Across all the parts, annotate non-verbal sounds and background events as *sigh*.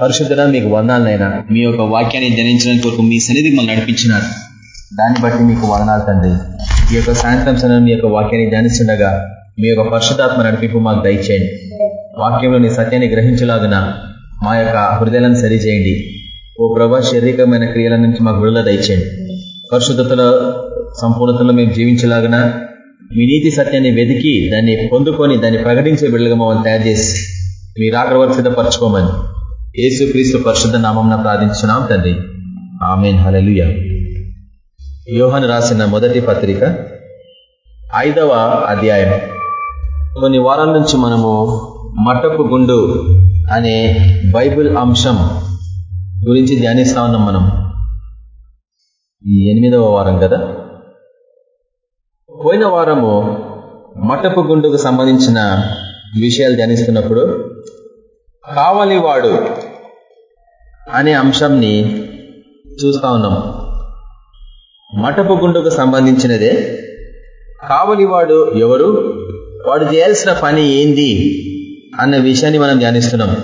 పరిశుద్ధుల మీకు వందాలనైనా మీ యొక్క వాక్యాన్ని ధ్యానించడానికి కొరకు మీ సన్నిధికి మనం నడిపించినారు. దాన్ని బట్టి మీకు వదనాలు తండ్రి. ఈ యొక్క సాయంత్రం సమయం మీ యొక్క వాక్యాన్ని ధ్యానిస్తుండగా మీ యొక్క పరిశుధాత్మ నడిపింపు మాకు దయచేయండి. వాక్యంలోని సత్యాన్ని గ్రహించలాగిన మా యొక్క హృదయాలను సరిచేయండి. ఓ ప్రభా శారీరకమైన క్రియల నుంచి మాకు విడుదల దయచేయండి. పరిశుద్ధతలో సంపూర్ణతలో మేము జీవించలాగిన మీ నీతి సత్యాన్ని వెతికి దాన్ని పొందుకొని దాన్ని ప్రకటించే బిడ్డలుగా మమ్మల్ని తయారు చేసి మీరు ఆకలి వరకు యేసు క్రీస్తు పరిశుద్ధ నామం ప్రార్థించున్నాం తండ్రి. ఆమెన్. హలలుయ యోహన్ రాసిన మొదటి పత్రిక ఐదవ అధ్యాయం. కొన్ని వారాల నుంచి మనము మట్టపు గుండు అనే బైబిల్ అంశం గురించి ధ్యానిస్తా ఉన్నాం మనం. ఈ ఎనిమిదవ వారం కదా? పోయిన వారము మట్టపు గుండుకు సంబంధించిన విషయాలు ధ్యానిస్తున్నప్పుడు కావలివాడు అనే అంశంని చూస్తా ఉన్నాం. మటపు గుండుకు సంబంధించినదే. కావలివాడు ఎవరు? వాడు చేయాల్సిన పని ఏంది? అన్న విషయాన్ని మనం ధ్యానిస్తున్నాం.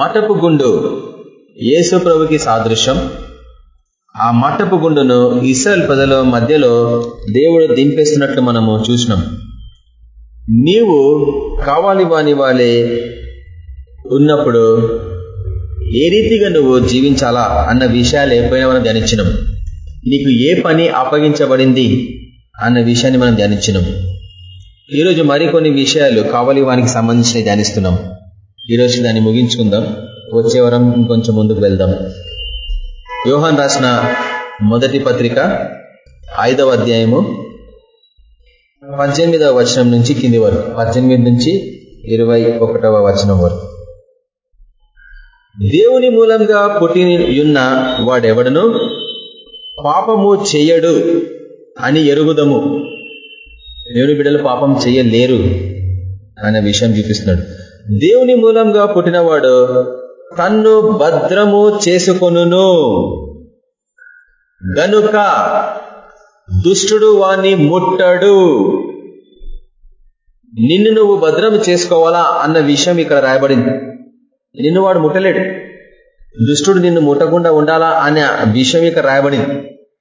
మటపు గుండు యేసు ప్రభుకి సాదృశ్యం. ఆ మట్టపు గుండును ఇస్రాయల్ ప్రజల మధ్యలో దేవుడు దింపేస్తున్నట్లు మనము చూసినాం. నీవు కావాలి వాని వాళ్ళే ఉన్నప్పుడు ఏ రీతిగా నువ్వు జీవించాలా అన్న విషయాలు ఎప్పుడైనా మనం ధ్యానించినాం. నీకు ఏ పని అప్పగించబడింది అన్న విషయాన్ని మనం ధ్యానించినాం. ఈరోజు మరికొన్ని విషయాలు కావలి వానికి సంబంధించిన ధ్యానిస్తున్నాం. ఈరోజు దాన్ని ముగించుకుందాం. వచ్చే వరం ఇంకొంచెం ముందుకు వెళ్దాం. యోహాన్ రాసిన మొదటి పత్రిక ఐదవ అధ్యాయము పద్దెనిమిదవ వచనం నుంచి కింది వరకు. పద్దెనిమిది నుంచి ఇరవై ఒకటవ వచనం వరకు. దేవుని మూలంగా పుట్టినయున్న వాడెవడను? పాపము చేయడు అని ఎరుగుదము. దేవుని బిడ్డలు పాపం చేయలేరు అనే విషయం చూపిస్తున్నాడు. దేవుని మూలంగా పుట్టినవాడు తన్ను భద్రము చేసుకొనును. గనుక దుష్టుడు వాణ్ణి ముట్టడు. నిన్ను నువ్వు భద్రం చేసుకోవాలా అన్న విషయం ఇక్కడ రాయబడింది. నిన్ను వాడు ముట్టలేడు. దుష్టుడు నిన్ను ముట్టకుండా ఉండాలా అనే విషయం యొక్క రాయబడింది.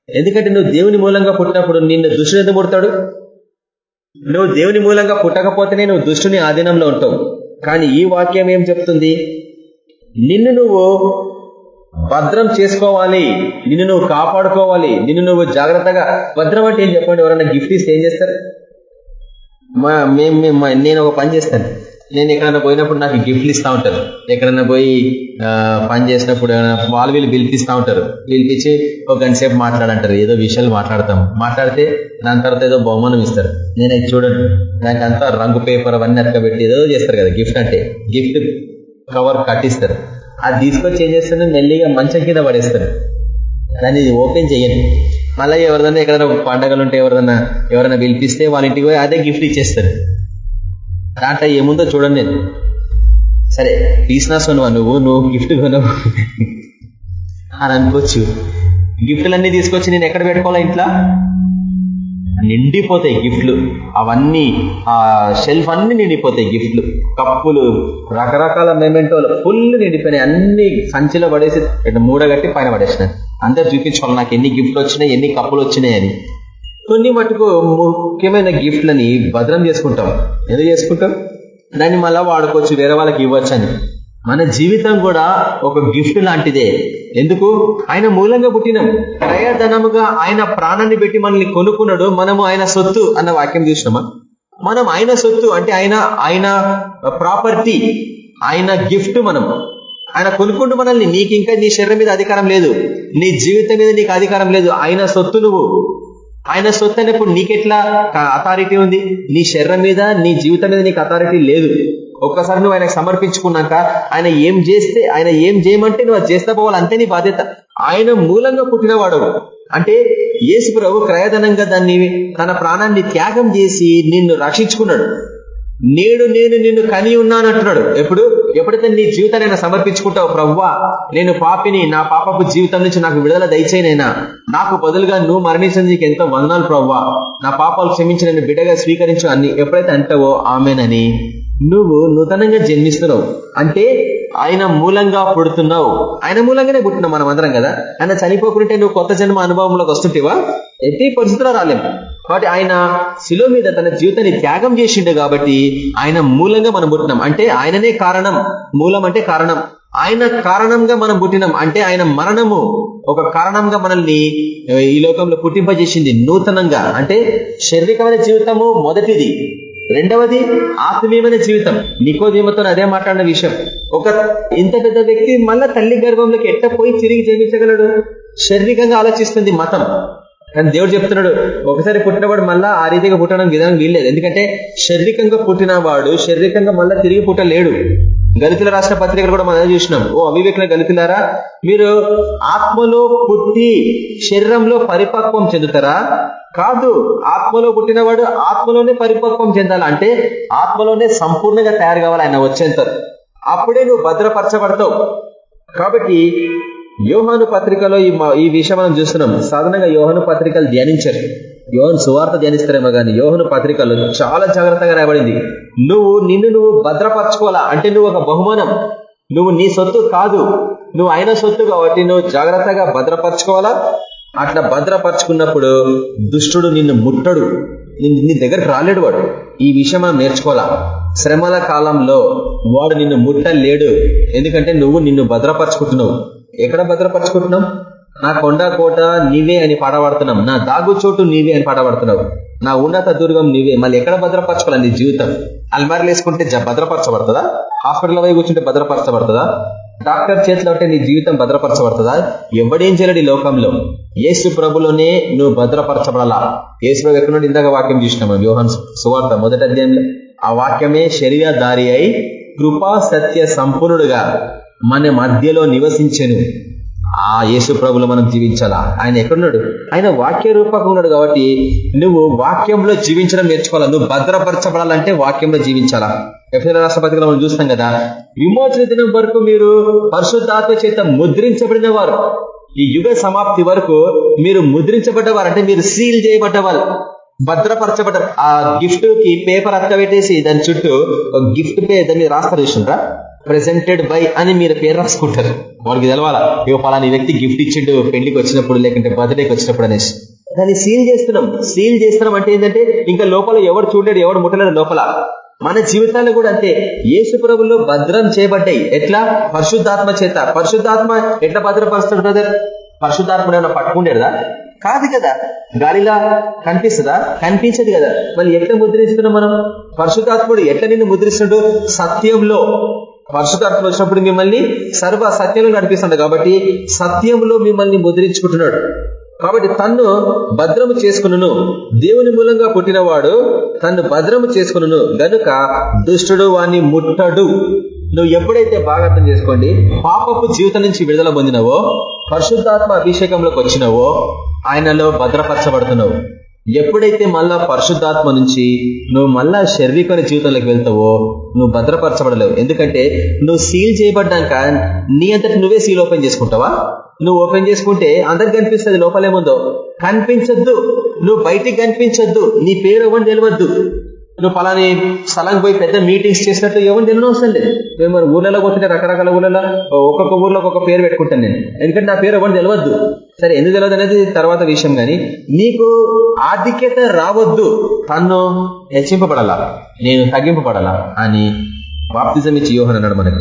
ఎందుకంటే నువ్వు దేవుని మూలంగా పుట్టినప్పుడు నిన్ను దుష్టుడు ఎందుకు ముడతాడు? నువ్వు దేవుని మూలంగా పుట్టకపోతేనే నువ్వు దుష్టుని ఆధీనంలో ఉంటావు. కానీ ఈ వాక్యం ఏం చెప్తుంది? నిన్ను నువ్వు భద్రం చేసుకోవాలి. నిన్ను నువ్వు కాపాడుకోవాలి. నిన్ను నువ్వు జాగ్రత్తగా భద్రం అంటే ఏం చెప్పండి? ఎవరైనా గిఫ్ట్ ఇస్తే ఏం చేస్తారు? మా మేము నేను ఒక పని చేస్తాను. నేను ఎక్కడైనా పోయినప్పుడు నాకు గిఫ్ట్లు ఇస్తూ ఉంటారు. ఎక్కడైనా పోయి పని చేసినప్పుడు వాళ్ళు వీళ్ళు పిలిపిస్తూ ఉంటారు. పిలిపించి ఒక గంట సేపు మాట్లాడంటారు. ఏదో విషయాలు మాట్లాడతాం. మాట్లాడితే దాని తర్వాత ఏదో బహుమానం ఇస్తారు. నేను అది చూడండి దానికి అంతా రంగు పేపర్ అవన్నీ అతకబెట్టి ఏదో చేస్తారు కదా గిఫ్ట్ అంటే. గిఫ్ట్ కవర్ కట్టిస్తారు. అది తీసుకొచ్చి ఏం చేస్తారు? మెల్లిగా మంచం కింద పడేస్తారు. దాన్ని ఓపెన్ చేయండి మళ్ళీ ఎవరిదైనా ఎక్కడైనా పండగలు ఉంటే ఎవరిదైనా ఎవరైనా పిలిపిస్తే వాళ్ళ ఇంటికి పోయి అదే గిఫ్ట్ ఇచ్చేస్తారు. దాంట్లో ఏముందో చూడండి నేను. సరే తీసినా కొనువా నువ్వు నువ్వు గిఫ్ట్ కొనవు. అని అనుకోవచ్చు. గిఫ్ట్లన్నీ తీసుకొచ్చి నేను ఎక్కడ పెట్టుకోవాలా ఇంట్లో? నిండిపోతాయి గిఫ్ట్లు. అవన్నీ ఆ షెల్ఫ్ అన్ని నిండిపోతాయి గిఫ్ట్లు. కప్పులు రకరకాల మెమెంటోలు ఫుల్ నిండిపోయినాయి. అన్ని సంచిలో పడేసి మూడగట్టి పైన పడేసినాయి. అందరు చూపించుకోవాలి. నాకు ఎన్ని గిఫ్ట్లు వచ్చినాయి ఎన్ని కప్పులు వచ్చినాయి అని. కొన్ని మటుకు ముఖ్యమైన గిఫ్ట్లని భద్రం చేసుకుంటాం. ఎందుకు చేసుకుంటాం? దాన్ని మళ్ళా వాడుకోవచ్చు వేరే వాళ్ళకి ఇవ్వచ్చు అని మన జీవితం కూడా ఒక గిఫ్ట్ లాంటిదే. ఎందుకు? ఆయన మూలంగా పుట్టినాం. క్రయధనముగా ఆయన ప్రాణాన్ని పెట్టి మనల్ని కొనుక్కున్నాడు. మనము ఆయన సొత్తు అన్న వాక్యం చూసినామా? మనం ఆయన సొత్తు అంటే ఆయన ఆయన ప్రాపర్టీ ఆయన గిఫ్ట్ మనం. ఆయన కొనుక్కుంటూ మనల్ని నీకు ఇంకా నీ శరీరం మీద అధికారం లేదు. నీ జీవితం మీద నీకు అధికారం లేదు. ఆయన సొత్తు నువ్వు. ఆయన సొత్తు అయినప్పుడు నీకెట్లా అథారిటీ ఉంది? నీ శరీరం మీద నీ జీవితం మీద నీకు అథారిటీ లేదు. ఒక్కసారి నువ్వు ఆయనకు సమర్పించుకున్నాక ఆయన ఏం చేస్తే ఆయన ఏం చేయమంటే నువ్వు అది చేస్తా పోవాలి అంతే నీ బాధ్యత. ఆయన మూలంగా పుట్టినవాడు. అంటే యేసు ప్రభు క్రయధనంగా దాన్ని తన ప్రాణాన్ని త్యాగం చేసి నిన్ను రక్షించుకున్నాడు. నేడు నేను నిన్ను కని ఉన్నానంటున్నాడు ఎప్పుడు? ఎప్పుడైతే నీ జీవితాన్ని ఆయన సమర్పించుకుంటావు ప్రవ్వా నేను పాపిని నా పాపపు జీవితం నుంచి నాకు విడుదల దయచేనైనా నాకు బదులుగా నువ్వు మరణించినందుకు ఎంతో వందనాలు ప్రవ్వా. నా పాపాలు క్షమించి నేను బిడ్డగా స్వీకరించు అని ఎప్పుడైతే అంటావో ఆమెనని. నువ్వు నూతనంగా జన్మిస్తున్నావు. అంటే ఆయన మూలంగా పుడుతున్నావు. ఆయన మూలంగానే పుట్టినావు మనం అందరం కదా. ఆయన చనిపోకుంటే నువ్వు కొత్త జన్మ అనుభవంలోకి వస్తుంటేవా? ఎట్టి పరిస్థితుల్లో రాలేము కాబట్టి ఆయన శిలో మీద తన జీవితాన్ని త్యాగం చేసిండు కాబట్టి ఆయన మూలంగా మనం పుట్టినాం. అంటే ఆయననే కారణం. మూలం అంటే కారణం. ఆయన కారణంగా మనం పుట్టినాం. అంటే ఆయన మరణము ఒక కారణంగా మనల్ని ఈ లోకంలో పుట్టింపజేసింది నూతనంగా. అంటే శారీరకమైన జీవితము మొదటిది. రెండవది ఆత్మీయమైన జీవితం. నికోదీమతో అదే మాట్లాడిన విషయం. ఒక ఇంత పెద్ద వ్యక్తి మళ్ళా తల్లి గర్భంలోకి ఎట్ట పోయి తిరిగి జన్మించగలడు? శారీరకంగా ఆలోచిస్తుంది మతం. కానీ దేవుడు చెప్తున్నాడు ఒకసారి పుట్టినవాడు మళ్ళా ఆ రీతిగా పుట్టడం విధానం వీల్లేదు. ఎందుకంటే శారీరకంగా పుట్టినవాడు శారీరకంగా మళ్ళా తిరిగి పుట్టలేడు. గలితుల రాష్ట్ర పత్రికలు కూడా మనం చూసినాం. ఓ అవివేకుల గలితులారా మీరు ఆత్మలో పుట్టి శరీరంలో పరిపక్వం చెందుతారా? కాదు ఆత్మలో పుట్టినవాడు ఆత్మలోనే పరిపక్వం చెందాలంటే ఆత్మలోనే సంపూర్ణంగా తయారు కావాలి ఆయన వచ్చేంత అప్పుడే నువ్వు భద్రపరచబడతావు. కాబట్టి యోహాను పత్రికలో ఈ విషయం మనం చూస్తున్నాం. సాధారణంగా యోహాను పత్రికలు ధ్యానించారు. యోహన్ సువార్త ధ్యానిస్తారేమో కానీ యోహను పత్రికలు చాలా జాగ్రత్తగా రాయబడింది. నువ్వు నిన్ను నువ్వు భద్రపరచుకోవాలా? అంటే నువ్వు ఒక బహుమానం. నువ్వు నీ సొత్తు కాదు. నువ్వు అయిన సొత్తు కాబట్టి నువ్వు జాగ్రత్తగా భద్రపరచుకోవాలా? అట్లా భద్రపరచుకున్నప్పుడు దుష్టుడు నిన్ను ముట్టడు. నీ దగ్గరకు రాలేడు వాడు. ఈ విషయం మనం నేర్చుకోవాలా? శ్రమల కాలంలో వాడు నిన్ను ముట్టలేడు. ఎందుకంటే నువ్వు నిన్ను భద్రపరచుకుంటున్నావు. ఎక్కడ భద్రపరచుకుంటున్నాం? నా కొండ కోట నీవే అని పాడబడుతున్నాం. నా దాగు చోటు నీవే అని పాడబడుతున్నావు. నా ఉన్నత దుర్గం నీవే. మళ్ళీ ఎక్కడ భద్రపరచుకోవాలి? నీ జీవితం. అల్మార్లు వేసుకుంటే భద్రపరచబడుతుందా? హాస్పిటల్ పోయి కూర్చుంటే భద్రపరచబడుతుందా? డాక్టర్ చేతిలో ఉంటే నీ జీవితం భద్రపరచబడుతుందా? ఎవడేం చేయలేడు ఈ లోకంలో. ఏసు ప్రభులోనే నువ్వు భద్రపరచబడాలా? ఏసు ప్రభు ఎక్కడి నుండి ఇందాక వాక్యం చూసినాము? వ్యూహన్ సువార్త మొదటి అధ్యాయంలో. ఆ వాక్యమే శరీర దారి అయి కృపా సత్య సంపూర్ణుడుగా మన మధ్యలో నివసించను. ఆ యేసు ప్రభులు మనం జీవించాలా? ఆయన ఎక్కడున్నాడు? ఆయన వాక్య రూపకంగా ఉన్నాడు కాబట్టి నువ్వు వాక్యంలో జీవించడం నేర్చుకోవాలా? నువ్వు భద్రపరచబడాలంటే వాక్యంలో జీవించాలా? ఎఫ్ఎల్ రాష్ట్రపతిగా మనం చూస్తాం కదా విమోచన దినం వరకు మీరు పరిశుద్ధాత్మ చేత ముద్రించబడిన వారు. ఈ యుగ సమాప్తి వరకు మీరు ముద్రించబడ్డవారు అంటే మీరు సీల్ చేయబడ్డవారు. భద్రపరచబడ్డారు ఆ గిఫ్ట్కి పేపర్ అక్కబెట్టేసి దాని చుట్టూ గిఫ్ట్ పే దాన్ని రాస్తారు చూసిండ్రా ప్రెసెంటెడ్ బై అని మీరు పేరు రాసుకుంటారు. వాళ్ళకి తెలవాలా? ఇవ్వ పలాని వ్యక్తి గిఫ్ట్ ఇచ్చిండు పెళ్ళికి వచ్చినప్పుడు లేకుంటే బర్త్డేకి వచ్చినప్పుడు అనేసి. దాన్ని సీల్ చేస్తున్నాం. సీల్ చేస్తున్నాం అంటే ఏంటంటే ఇంకా లోపల ఎవరు చూడలేడు ఎవరు ముట్టలేడు లోపల. మన జీవితాలు కూడా అంతే. ఏసుప్రభులో భద్రం చేయబడ్డాయి. ఎట్లా? పరిశుద్ధాత్మ చేత. పరిశుద్ధాత్మ ఎట్లా భద్రపరుస్తాడు బ్రదర్ పరిశుద్ధాత్మ ఏమైనా పట్టుకుండేదా? కాదు కదా. గాలిలా కనిపిస్తుందా? కనిపించదు కదా. మళ్ళీ ఎట్లా ముద్రిస్తున్నాం మనం? పరిశుద్ధాత్ముడు ఎట్లా నిన్ను ముద్రిస్తున్నాడు సత్యంలో. పరిశుధాత్మ వచ్చినప్పుడు మిమ్మల్ని సర్వ సత్యంలో నడిపిస్తున్నాడు కాబట్టి సత్యంలో మిమ్మల్ని ముద్రించుకుంటున్నాడు. కాబట్టి తన్ను భద్రము చేసుకును దేవుని మూలంగా పుట్టినవాడు తన్ను భద్రము చేసుకును గనుక దుష్టుడు వాణ్ణి ముట్టడు. నువ్వు ఎప్పుడైతే బాగా అర్థం చేసుకోండి పాపపు జీవితం నుంచి విడుదల పొందినవో పరిశుద్ధాత్మ అభిషేకంలోకి వచ్చినవో ఆయనలో భద్రపరచబడుతున్నావు. ఎప్పుడైతే మళ్ళా పరిశుద్ధాత్మ నుంచి నువ్వు మళ్ళా శారీరక జీవితంలోకి వెళ్తావో నువ్వు భద్రపరచబడలేవు. ఎందుకంటే నువ్వు సీల్ చేయబడ్డాక నీ అంతటి నువ్వే సీల్ ఓపెన్ చేసుకుంటావా? నువ్వు ఓపెన్ చేసుకుంటే అందరికి కనిపిస్తుంది లోపలేముందో? కనిపించొద్దు. నువ్వు బయటికి కనిపించొద్దు. నీ పేరు ఎవరు తెలియవద్దు నువ్వు ఫలాని స్థలానికి పోయి పెద్ద మీటింగ్స్ చేసినట్టు ఎవరు తెలియని అవసరం లేదు. మేము మన ఊళ్ళలో పోతుంటే రకరకాల ఊళ్ళలో ఒక్కొక్క ఊర్లో ఒక్కొక్క పేరు పెట్టుకుంటాను నేను. ఎందుకంటే నా పేరు ఎవరు తెలియద్దు సరే ఎందుకు తెలియదు అనేది తర్వాత విషయం కానీ నీకు ఆధిక్యత రావద్దు. తన్ను హెచ్చింపబడాలా? నేను తగ్గింపబడాలా? అని బాప్తిజం ఇచ్చి యోహన్ అన్నాడు మనకి.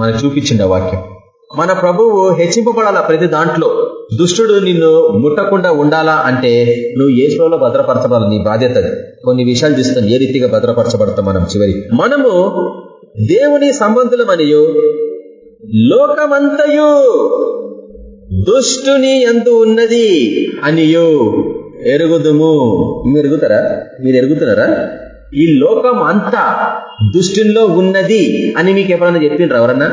మనకు చూపించిండు వాక్యం. మన ప్రభువు హెచ్చింపబడాలా ప్రతి దాంట్లో? దుష్టుడు నిన్ను ముట్టకుండా ఉండాలా అంటే నువ్వు ఏ శ్రోలో భద్రపరచబడాలి? నీ బాధ్యత కొన్ని విషయాలు చూస్తాం ఏ రీతిగా భద్రపరచబడతాం మనం చివరి. మనము దేవుని సంబంధులమనియు లోకమంతయు దుష్టుని ఎందు ఉన్నది అనియు. ఎరుగుదుము. మీరు ఎరుగుతారా మీరు ఎరుగుతున్నారా ఈ లోకం అంతా దుష్టిలో ఉన్నది అని మీకు ఎప్పుడన్నా చెప్పిండ్రు ఎవరన్నా?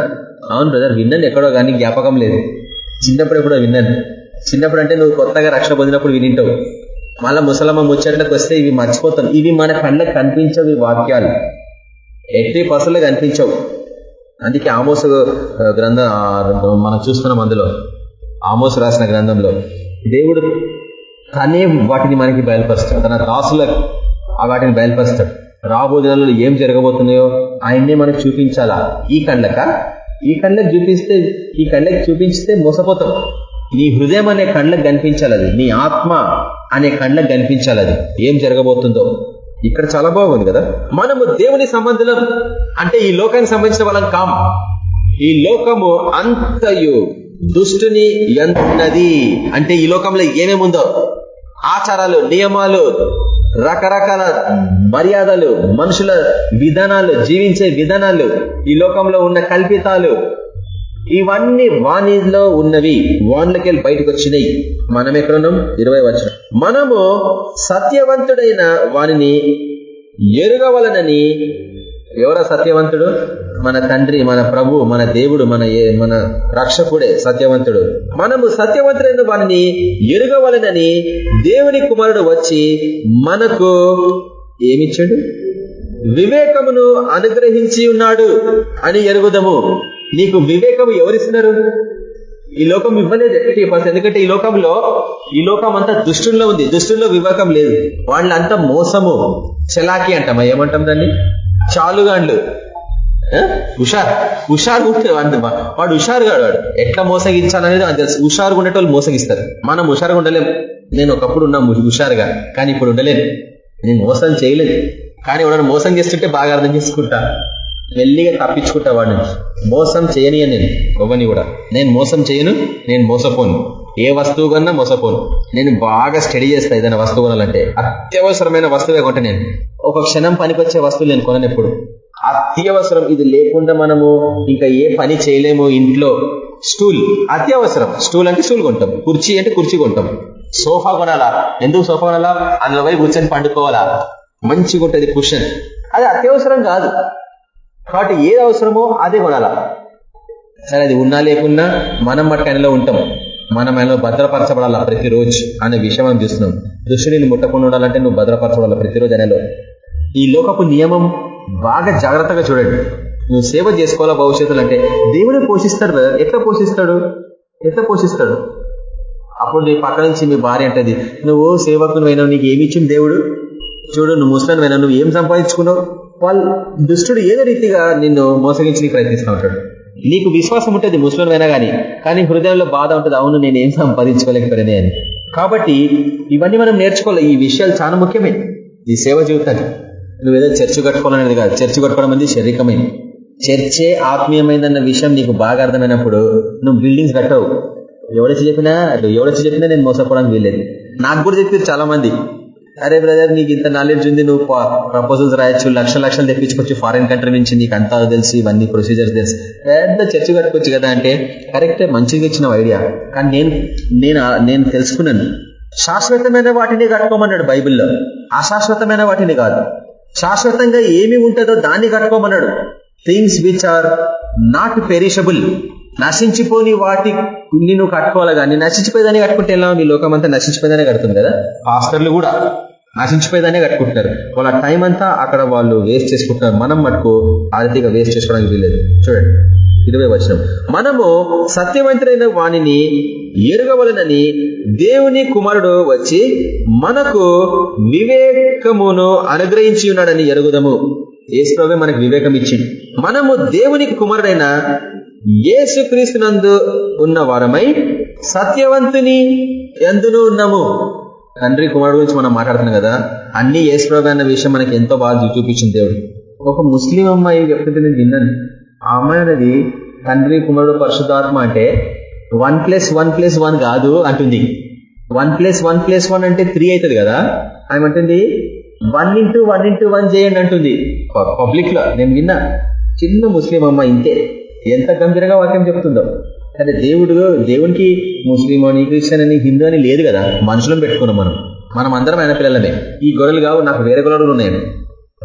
అవును బ్రదర్ విన్నాను ఎక్కడో కానీ జ్ఞాపకం లేదు. చిన్నప్పుడు ఎప్పుడో విన్నాను. చిన్నప్పుడు అంటే నువ్వు కొత్తగా రక్షణ పొందినప్పుడు వినింటావు. మళ్ళా ముసలమ్మ ముచ్చట్లకు వస్తే ఇవి మర్చిపోతాం. ఇవి మన కళ్ళకు కనిపించవు ఈ వాక్యాలు. ఎట్టి పసులు కనిపించవు. అందుకే ఆమోస గ్రంథం మనం చూస్తున్నాం అందులో. ఆమోస రాసిన గ్రంథంలో. దేవుడు తనే వాటిని మనకి బయలుపరుస్తాడు. తన దాసులకు వాటిని బయలుపరుస్తాడు. రాబో ఏం జరగబోతున్నాయో ఆయన్నే మనకు చూపించాలా? ఈ కళ్ళక? ఈ కళ్ళకి చూపిస్తే ఈ కళ్ళకి చూపించితే మోసపోతాం. నీ హృదయం అనే కళ్ళకు కనిపించాలి అది నీ ఆత్మ అనే కళ్ళకు కనిపించాలి అది ఏం జరగబోతుందో. ఇక్కడ చాలా బాగుంది కదా? మనము దేవుని సంబంధం అంటే ఈ లోకానికి సంబంధించిన వాళ్ళం కాం. ఈ లోకము అంతయు దుష్టుని ఎంతున్నది అంటే ఈ లోకంలో ఏమేముందో? ఆచారాలు నియమాలు రకరకాల మర్యాదలు మనుషుల విధానాలు జీవించే విధానాలు ఈ లోకంలో ఉన్న కల్పితాలు ఇవన్నీ వాణిలో ఉన్నవి. వాన్లకి వెళ్ళి బయటకు వచ్చినాయి మనం ఎక్కడున్నాం? ఇరవై వచ్చిన మనము సత్యవంతుడైన వానిని ఎరుగవలనని ఎవరా సత్యవంతుడు? మన తండ్రి మన ప్రభు మన దేవుడు మన మన రక్షకుడే సత్యవంతుడు. మనము సత్యవంతుడైన వారిని ఎరుగవలనని దేవుని కుమారుడు వచ్చి మనకు ఏమిచ్చాడు? వివేకమును అనుగ్రహించి ఉన్నాడు అని ఎరుగుదము. నీకు వివేకము ఎవరిస్తున్నారు? ఈ లోకం ఇవ్వలేదు ఎక్కటి ఎందుకంటే ఈ లోకంలో ఈ లోకం అంతా దుష్టుల్లో ఉంది. దుష్టుల్లో వివేకం లేదు. వాళ్ళంతా మోసము. చలాకి అంటామా? ఏమంటాం దాన్ని? చాలుగాండ్లు. హుషార్ హుషారు. వాడు వాడు హుషారు కాడు వాడు ఎట్లా మోసగించాలనేది అది తెలుసు. హుషారుగా ఉండేటోళ్ళు మోసగిస్తారు. మనం హుషారుగా ఉండలేం. నేను ఒకప్పుడు ఉన్నా హుషారుగా. కానీ ఇప్పుడు ఉండలేను నేను మోసం చేయలేదు. కానీ వాడు మోసం చేస్తుంటే బాగా అర్థం చేసుకుంటా. మెల్లిగా తప్పించుకుంటా వాడిని. మోసం చేయని నేను. గొవ్వని కూడా. నేను మోసం చేయను నేను మోసపోను. ఏ వస్తువు కన్నా మోసపోను. నేను బాగా స్టడీ చేస్తా ఏదైనా వస్తువు కొనాలంటే. అత్యవసరమైన వస్తువే కొంట నేను. ఒక క్షణం పనికొచ్చే వస్తువులు నేను కొనను ఎప్పుడు. అత్యవసరం ఇది లేకుండా మనము ఇంకా ఏ పని చేయలేము ఇంట్లో. స్టూల్ అత్యవసరం. స్టూల్ అంటే స్టూల్ కొంటాం. కుర్చీ అంటే కుర్చీ కొంటాం. సోఫా కొనాలా? ఎందుకు సోఫా కొనాలా? అందులో పోయి కూర్చొని పండుకోవాలా? మంచిగా ఉంటుంది కుషన్ అది అత్యవసరం కాదు. కాబట్టి ఏది అవసరమో అదే కొనాలా. సరే అది ఉన్నా లేకున్నా మనం మట్టుకైనలో ఉంటాం. మనం ఆయనలో భద్రపరచబడాలా ప్రతిరోజు అనే విషయం మనం చూస్తున్నాం. దృష్టిని ముట్టకుండా ఉండాలంటే నువ్వు భద్రపరచబడాలా ప్రతిరోజు అనేలో. ఈ లోకపు నియమం బాగా జాగ్రత్తగా చూడండి. నువ్వు సేవ చేసుకోవాలా భవిష్యత్తులో అంటే దేవుడే పోషిస్తాడు ఎట్లా పోషిస్తాడు? ఎట్లా పోషిస్తాడు? అప్పుడు నీ పక్క నుంచి మీ భార్య అంటది నువ్వు సేవకుని అయినావు నీకు ఏమి ఇచ్చింది దేవుడు? చూడు నువ్వు ముస్లిం అయినా నువ్వు ఏం సంపాదించుకున్నావు? వాళ్ళు దుష్టుడు ఏదో రీతిగా నిన్ను మోసగించి ప్రయత్నిస్తూ ఉంటాడు. నీకు విశ్వాసం ఉంటుంది ముస్లిం అయినా కానీ కానీ హృదయంలో బాధ ఉంటుంది అవును నేను ఏం సంపాదించుకోలేకపోయినా అని. కాబట్టి ఇవన్నీ మనం నేర్చుకోవాలి. ఈ విషయాలు చాలా ముఖ్యమే. ఈ సేవ జీవితాన్ని నువ్వేదో చర్చి కట్టుకోవాలనేది కాదు. చర్చ కట్టుకోవడం అనేది శారీరకమైంది చర్చే ఆత్మీయమైందన్న విషయం నీకు బాగా అర్థమైనప్పుడు నువ్వు బిల్డింగ్స్ కట్టవు. ఎవడొచ్చి చెప్పినా ఎవడొచ్చి చెప్పినా నేను మోసపోవడానికి వీల్లేదు. నాకు కూడా చెప్పారు చాలా మంది అరే బ్రదర్ నీకు ఇంత నాలెడ్జ్ ఉంది నువ్వు ప్రపోజల్స్ రాయొచ్చు లక్ష లక్షలు తెప్పించుకోవచ్చు ఫారిన్ కంట్రీ నుంచి నీకు అంతా తెలుసు ఇవన్నీ ప్రొసీజర్స్ తెలుసు. పెద్ద చర్చ కట్టుకోవచ్చు కదా అంటే కరెక్టే మంచిగా ఇచ్చిన ఐడియా కానీ నేను నేను నేను తెలుసుకున్నాను. శాశ్వతమైన వాటిని కట్టుకోమన్నాడు బైబిల్లో. అశాశ్వతమైన వాటిని కాదు. శాశ్వతంగా ఏమి ఉంటుందో దాన్ని కట్టుకోమన్నాడు. Things which are not perishable నశించిపోని వాటి నువ్వు కట్టుకోవాలి కానీ నశించిపోయేదాన్ని కట్టుకుంటే ఎలా మీ లోకం అంతా నశించిపోయేదానే కడుతుంది కదా? పాస్టర్లు కూడా నశించిపోయేదానే కట్టుకుంటారు. వాళ్ళ టైం అంతా అక్కడ వాళ్ళు వేస్ట్ చేసుకుంటున్నారు. మనం మటుకు ఆ రీతిగా వేస్ట్ చేసుకోవడానికి వీలేదు చూడండి. ఇరవై వచనం. మనము సత్యవంతుడైన వాణిని ఎరుగవలనని దేవుని కుమారుడు వచ్చి మనకు వివేకమును అనుగ్రహించి ఉన్నాడని ఎరుగుదము. ఏసుప్రభే మనకు వివేకం ఇచ్చింది మనము దేవునికి కుమారుడైన ఏసుక్రీస్తునందు ఉన్న వారమై సత్యవంతుని ఎందును ఉన్నాము. తండ్రి కుమారుడు గురించి మనం మాట్లాడుతున్నాం కదా అన్ని ఏసుప్రభు అన్న విషయం మనకి ఎంతో బాగా చూపించింది దేవుడు. ఒక ముస్లిం అమ్మాయి చెప్తుంటే నేను విన్నాను. ఆ అమ్మాయి అనేది తండ్రి కుమారుడు పరిశుద్ధాత్మ అంటే one plus one plus one కాదు అంటుంది. One plus one plus one అంటే త్రీ అవుతుంది కదా ఆమె అంటుంది one into one into one చేయండి అంటుంది. పబ్లిక్లో నేను విన్నా చిన్న ముస్లిం అమ్మ ఇంతే. ఎంత గంభీరంగా వాక్యం చెప్తుందో. కానీ దేవుడు దేవునికి ముస్లిం అని క్రిస్టియన్ అని హిందూ అని లేదు కదా. మనుషులను పెట్టుకున్నాం మనం. మనం అందరం ఆయన పిల్లలమే. ఈ గొర్రెలు కావు నాకు వేరే గొర్రెలు ఉన్నాయండి.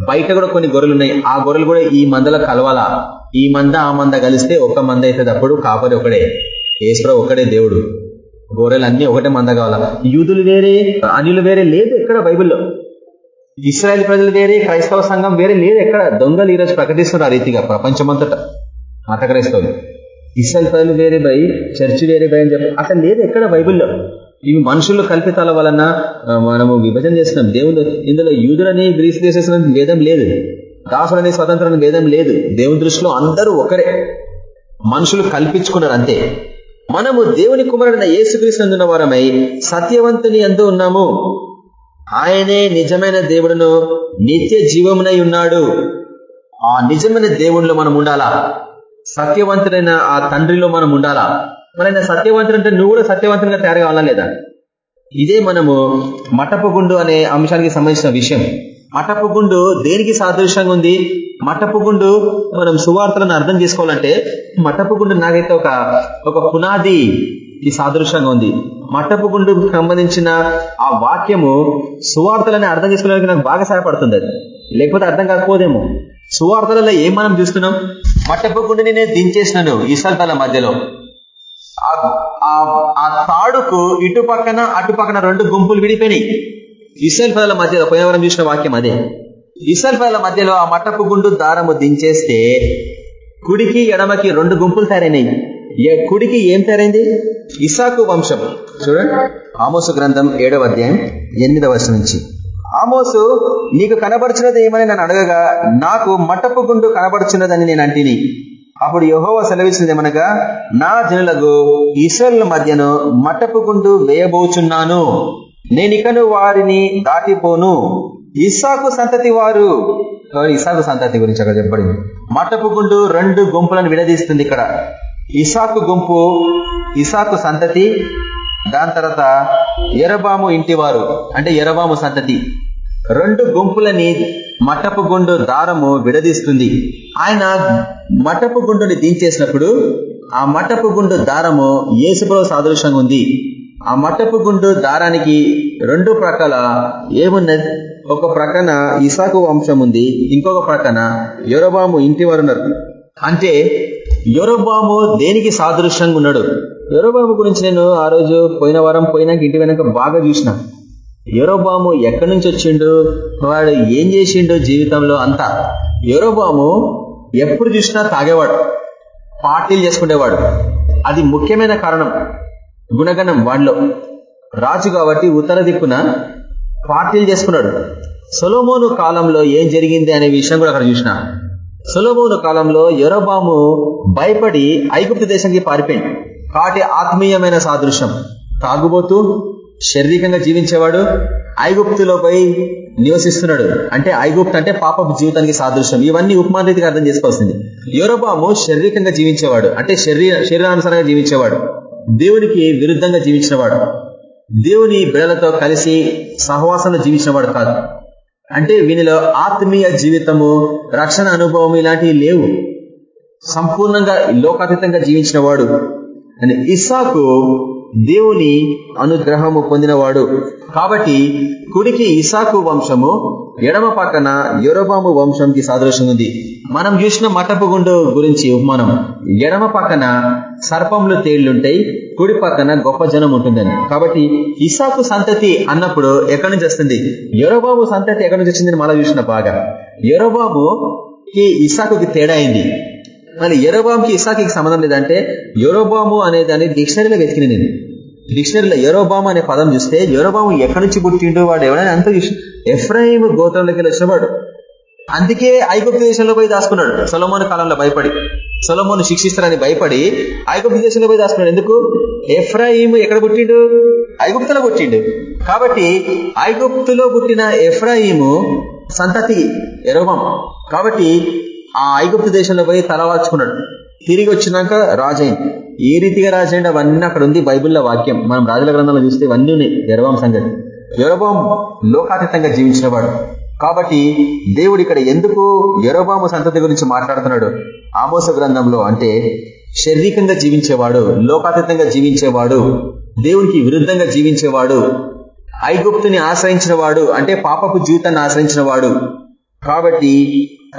బయట కూడా కొన్ని గొర్రెలు ఉన్నాయి. ఆ గొర్రెలు కూడా ఈ మందలో కలవాలా? ఈ మంద ఆ మంద కలిస్తే ఒక మంద అవుతుంది అప్పుడు కాపరి ఒకడే. ఈశ్వర ఒకడే దేవుడు. గొర్రెలు అన్ని ఒకటే మంద కావాలా? యూదులు వేరే అనిలు వేరే లేదు ఎక్కడ బైబిల్లో. ఇస్రాయల్ ప్రజలు వేరే క్రైస్తవ సంఘం వేరే లేదు ఎక్కడ. దొంగలు ఈరోజు ప్రకటిస్తున్నారు ఆ రీతిగా ప్రపంచమంతటా. మత క్రైస్తవులు ఇస్రాయల్ ప్రజలు వేరే బై చర్చి వేరే బై అని చెప్పి అసలు లేదు ఎక్కడ బైబిల్లో. ఇవి మనుషులు కల్పితాల వలన మనము విభజన చేస్తున్నాం. దేవుడు ఇందులో యూదులని గ్రీస్ దేశం భేదం లేదు. దాసులని స్వతంత్రం భేదం లేదు. దేవుని దృష్టిలో అందరూ ఒకరే. మనుషులు కల్పించుకున్నారు అంతే. మనము దేవుని కుమారుడైన యేసుక్రీస్తున్న వారమై సత్యవంతుని ఎందు ఉన్నాము. ఆయనే నిజమైన దేవుడును నిత్య జీవమునై ఉన్నాడు. ఆ నిజమైన దేవుణ్ణిలో మనం ఉండాలా? సత్యవంతుడైన ఆ తండ్రిలో మనం ఉండాలా? మన సత్యవంతుడు అంటే నువ్వు కూడా సత్యవంతుడిగా తయారు కావాలా లేదా? ఇదే మనము మటపుగుండు అనే అంశానికి సంబంధించిన విషయం. మటపు గుండు దేనికి సాదృశ్యంగా ఉంది? మటపుగుండు మనం సువార్తలను అర్థం చేసుకోవాలంటే మటపుగుండు నాకైతే ఒక ఒక పునాది ఈ సాదృశ్యంగా ఉంది. మట్టపుగుండుకు సంబంధించిన ఆ వాక్యము సువార్తలని అర్థం చేసుకోవడానికి నాకు బాగా సహాయపడుతుంది అది. లేకపోతే అర్థం కాకపోదేమో. సువార్తలలో ఏం మనం చూస్తున్నాం? మట్టపోకుండా నేనే నేను దించేసినాను ఇసల్తల మధ్యలో. ఆ తాడుకు ఇటు పక్కన అటు పక్కన రెండు గుంపులు విడిపోయినాయి. ఇసల్ పదల మధ్యలో పోయినవరం చూసిన వాక్యం అదే. ఇసల్ పదల మధ్యలో ఆ మట్టపు గుండు దారము దించేస్తే కుడికి ఎడమకి రెండు గుంపులు తయారైనాయి. కుడికి ఏం తయారైంది? ఇసాకు వంశం చూడండి. ఆమోసు గ్రంథం ఏడవ అధ్యాయం ఎనిమిదవ వర్షం నుంచి. ఆమోసు నీకు కనబడుచున్నది ఏమని నన్ను అడగగా నాకు మటపు గుండు కనబడుచున్నదని నేను అంటిని. అప్పుడు యహోవ సెలవిస్తుంది ఏమనగా నా జనులకు ఈశ్వరుల మధ్యను మటపు గుండు వేయబోచున్నాను. నేనికను వారిని దాటిపోను. ఇస్సాకు సంతతి వారు ఇసాకు సంతతి గురించి అక్కడ చెప్పబడింది. మటపు గుండు రెండు గుంపులను విడదీస్తుంది ఇక్కడ. ఇసాకు గుంపు ఇసాకు సంతతి దాని తర్వాత ఎరబాము ఇంటివారు అంటే ఎరబాము సంతతి. రెండు గుంపులని మట్టపు గుండు దారము విడదీస్తుంది. ఆయన మట్టపు గుండుని దించేసినప్పుడు ఆ మట్టపు గుండు దారము ఏసుప్రభు సాదృశ్యంగా ఉంది. ఆ మట్టపు గుండు దారానికి రెండు ప్రక్కల ఏమున్నది ఒక ప్రక్కన ఇసాకు వంశం ఉంది ఇంకొక ప్రక్కన యొరబాము ఇంటి వారు అంటే యొరబాము దేనికి సాదృశ్యంగా ఉన్నాడు? యరోబాము గురించి నేను ఆ రోజు పోయిన వారం పోయినాక ఇంటి వెనక బాగా చూసిన. యూరోబాము ఎక్కడి నుంచి వచ్చిండు? వాడు ఏం చేసిండు జీవితంలో అంతా? యూరోబాము ఎప్పుడు చూసినా తాగేవాడు. పార్టీలు చేసుకునేవాడు అది ముఖ్యమైన కారణం. గుణగణం వాడిలో. రాజు కాబట్టి ఉత్తర దిక్కున పార్టీలు చేసుకున్నాడు. సొలోమోను కాలంలో ఏం జరిగింది అనే విషయం కూడా అక్కడ చూసిన. సొలోమోను కాలంలో యరోబాము భయపడి ఐగుప్తు దేశానికి పారిపోయింది కాటి ఆత్మీయమైన సాదృశ్యం. తాగుబోతూ శారీరకంగా జీవించేవాడు ఐగుప్తులో పోయి నివసిస్తున్నాడు. అంటే ఐగుప్తు అంటే పాప జీవితానికి సాదృశ్యం. ఇవన్నీ ఉపమాన రీతిగా అర్థం చేసుకోవాల్సింది. యూరోపాము శారీరకంగా జీవించేవాడు. అంటే శరీర శరీరానుసారంగా జీవించేవాడు. దేవునికి విరుద్ధంగా జీవించినవాడు. దేవుని బిడలతో కలిసి సహవాసంలో జీవించినవాడు కాదు. అంటే వీనిలో ఆత్మీయ జీవితము రక్షణ అనుభవం ఇలాంటివి లేవు. సంపూర్ణంగా లోకాతీతంగా జీవించిన వాడు అని ఇసాకు దేవుని అనుగ్రహము పొందినవాడు. కాబట్టి కుడికి ఇసాకు వంశము ఎడమ పక్కన యురబాము వంశంకి సాదృశ్యం ఉంది. మనం చూసిన మటపు గుండు గురించి ఉపమానం. ఎడమ పక్కన సర్పంలు తేళ్ళుంటాయి కుడి పక్కన గొప్ప జనం ఉంటుందని. కాబట్టి ఇసాకు సంతతి అన్నప్పుడు ఎక్కడి నుంచి వస్తుంది? యొరబాబు సంతతి ఎక్కడి నుంచి వచ్చిందని మళ్ళీ చూసిన బాగా. యొరబాబుకి ఇసాకుకి తేడా అయింది మరి ఎరోబాంకి ఇసాకి సంబంధం లేదంటే యూరోబాము అనే దాన్ని డిక్షనరీలో వెతికిన నేను. డిక్షనరీలో ఎరోబాము అనే పదం చూస్తే యూరోబాము ఎక్కడి నుంచి పుట్టిండు వాడు ఎవడని అంత ఎఫ్రాయిం గోత్రంలోకి వచ్చినవాడు. అందుకే ఐగుప్తు దేశంలో పోయి దాచుకున్నాడు. సొలమోన్ కాలంలో భయపడి సొలమోను శిక్షిస్తారని భయపడి ఐగుప్తు దేశంలో పోయి దాచుకున్నాడు. ఎందుకు? ఎఫ్రాయిం ఎక్కడ పుట్టిండు? ఐగుప్తులో పుట్టిండు. కాబట్టి ఐగుప్తులో పుట్టిన ఎఫ్రాయిము సంతతి ఎరోబం కాబట్టి ఆ ఐగుప్తు దేశంలో పోయి తలవాల్చుకున్నాడు తిరిగి వచ్చినాక రాజైంది ఏ రీతిగా రాజైండి అవన్నీ అక్కడ ఉంది బైబిల్లో వాక్యం. మనం రాజుల గ్రంథంలో చూస్తే ఇవన్నీ ఉన్నాయి. ఎరవం సంగతి. ఎరబాం లోకాతీతంగా జీవించినవాడు కాబట్టి దేవుడు ఇక్కడ ఎందుకు యరోబాము సంతతి గురించి మాట్లాడుతున్నాడు? ఆమోస గ్రంథంలో అంటే శారీరకంగా జీవించేవాడు లోకాతీతంగా జీవించేవాడు దేవునికి విరుద్ధంగా జీవించేవాడు ఐగుప్తుని ఆశ్రయించిన వాడు అంటే పాపపు జీవితాన్ని ఆశ్రయించిన వాడు కాబట్టి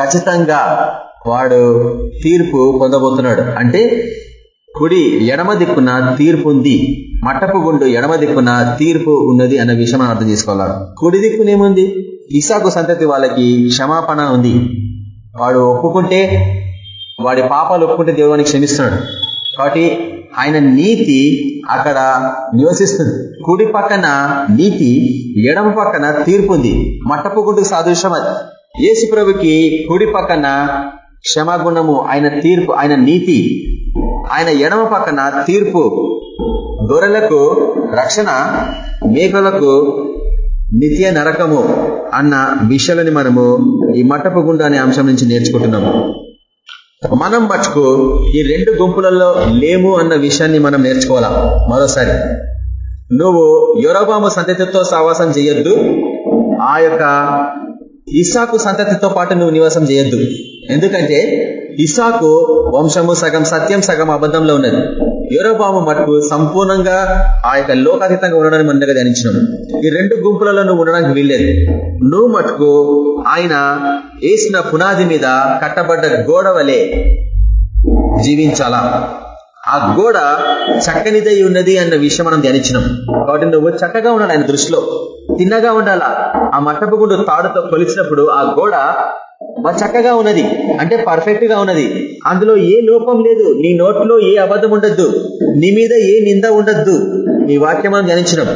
ఖచ్చితంగా వాడు తీర్పు పొందబోతున్నాడు. అంటే కుడి ఎడమ దిక్కున తీర్పు ఉంది మట్టపు గుండు ఎడమ దిక్కున తీర్పు ఉన్నది అన్న విషయం మనం అర్థం చేసుకోవాలి? కుడి దిక్కునేముంది ఇసాకు సంతతి వాళ్ళకి క్షమాపణ ఉంది. వాడు ఒప్పుకుంటే వాడి పాపాలు ఒప్పుకుంటే దేవుడిని క్షమిస్తున్నాడు. కాబట్టి ఆయన నీతి అక్కడ నివసిస్తుంది. కుడి పక్కన నీతి ఎడమ పక్కన తీర్పు ఉంది. మట్టపు గుండుకు సాదృశ్యం అది. యేసుప్రభుకి కుడి పక్కన క్షమాగుణము ఆయన తీర్పు ఆయన నీతి ఆయన ఎడమ పక్కన తీర్పు గొర్రెలకు రక్షణ మేకలకు నిత్య నరకము అన్న విషయాలని మనము ఈ మట్టపు గుండా అనే అంశం నుంచి నేర్చుకుంటున్నాము. మనం మటుకు ఈ రెండు గుంపులలో లేము అన్న విషయాన్ని మనం నేర్చుకోవాలా? మరోసారి. నువ్వు యూరోబాము సంతతితో సావాసం చేయొద్దు. ఆ యొక్క ఇసాకు సంతతితో పాటు నువ్వు నివాసం చేయొద్దు. ఎందుకంటే ఇసాకు వంశము సగం సత్యం సగం అబద్ధంలో ఉన్నది. యూరోబాము మటుకు సంపూర్ణంగా ఆ యొక్క లోకాతీతంగా ఉండడానికి ముందుగా ధ్యానించినాం. ఈ రెండు గుంపులలో నువ్వు ఉండడానికి వీల్లేదు. నువ్వు మటుకు ఆయన వేసిన పునాది మీద కట్టబడ్డ గోడ వలె జీవించాలా? ఆ గోడ చక్కనిదై ఉన్నది అన్న విషయం మనం ధ్యానించినాం. కాబట్టి నువ్వు చక్కగా ఉన్నాడు ఆయన దృష్టిలో. తిన్నగా ఉండాలా. ఆ మట్టపు గుండు తాడుతో కొలిచినప్పుడు ఆ గోడ చక్కగా ఉన్నది. అంటే పర్ఫెక్ట్గా ఉన్నది. అందులో ఏ లోపం లేదు. నీ నోట్లో ఏ అబద్ధం ఉండద్దు. నీ మీద ఏ నింద ఉండద్దు. నీ వాక్యం మనం ధ్యానించినాం.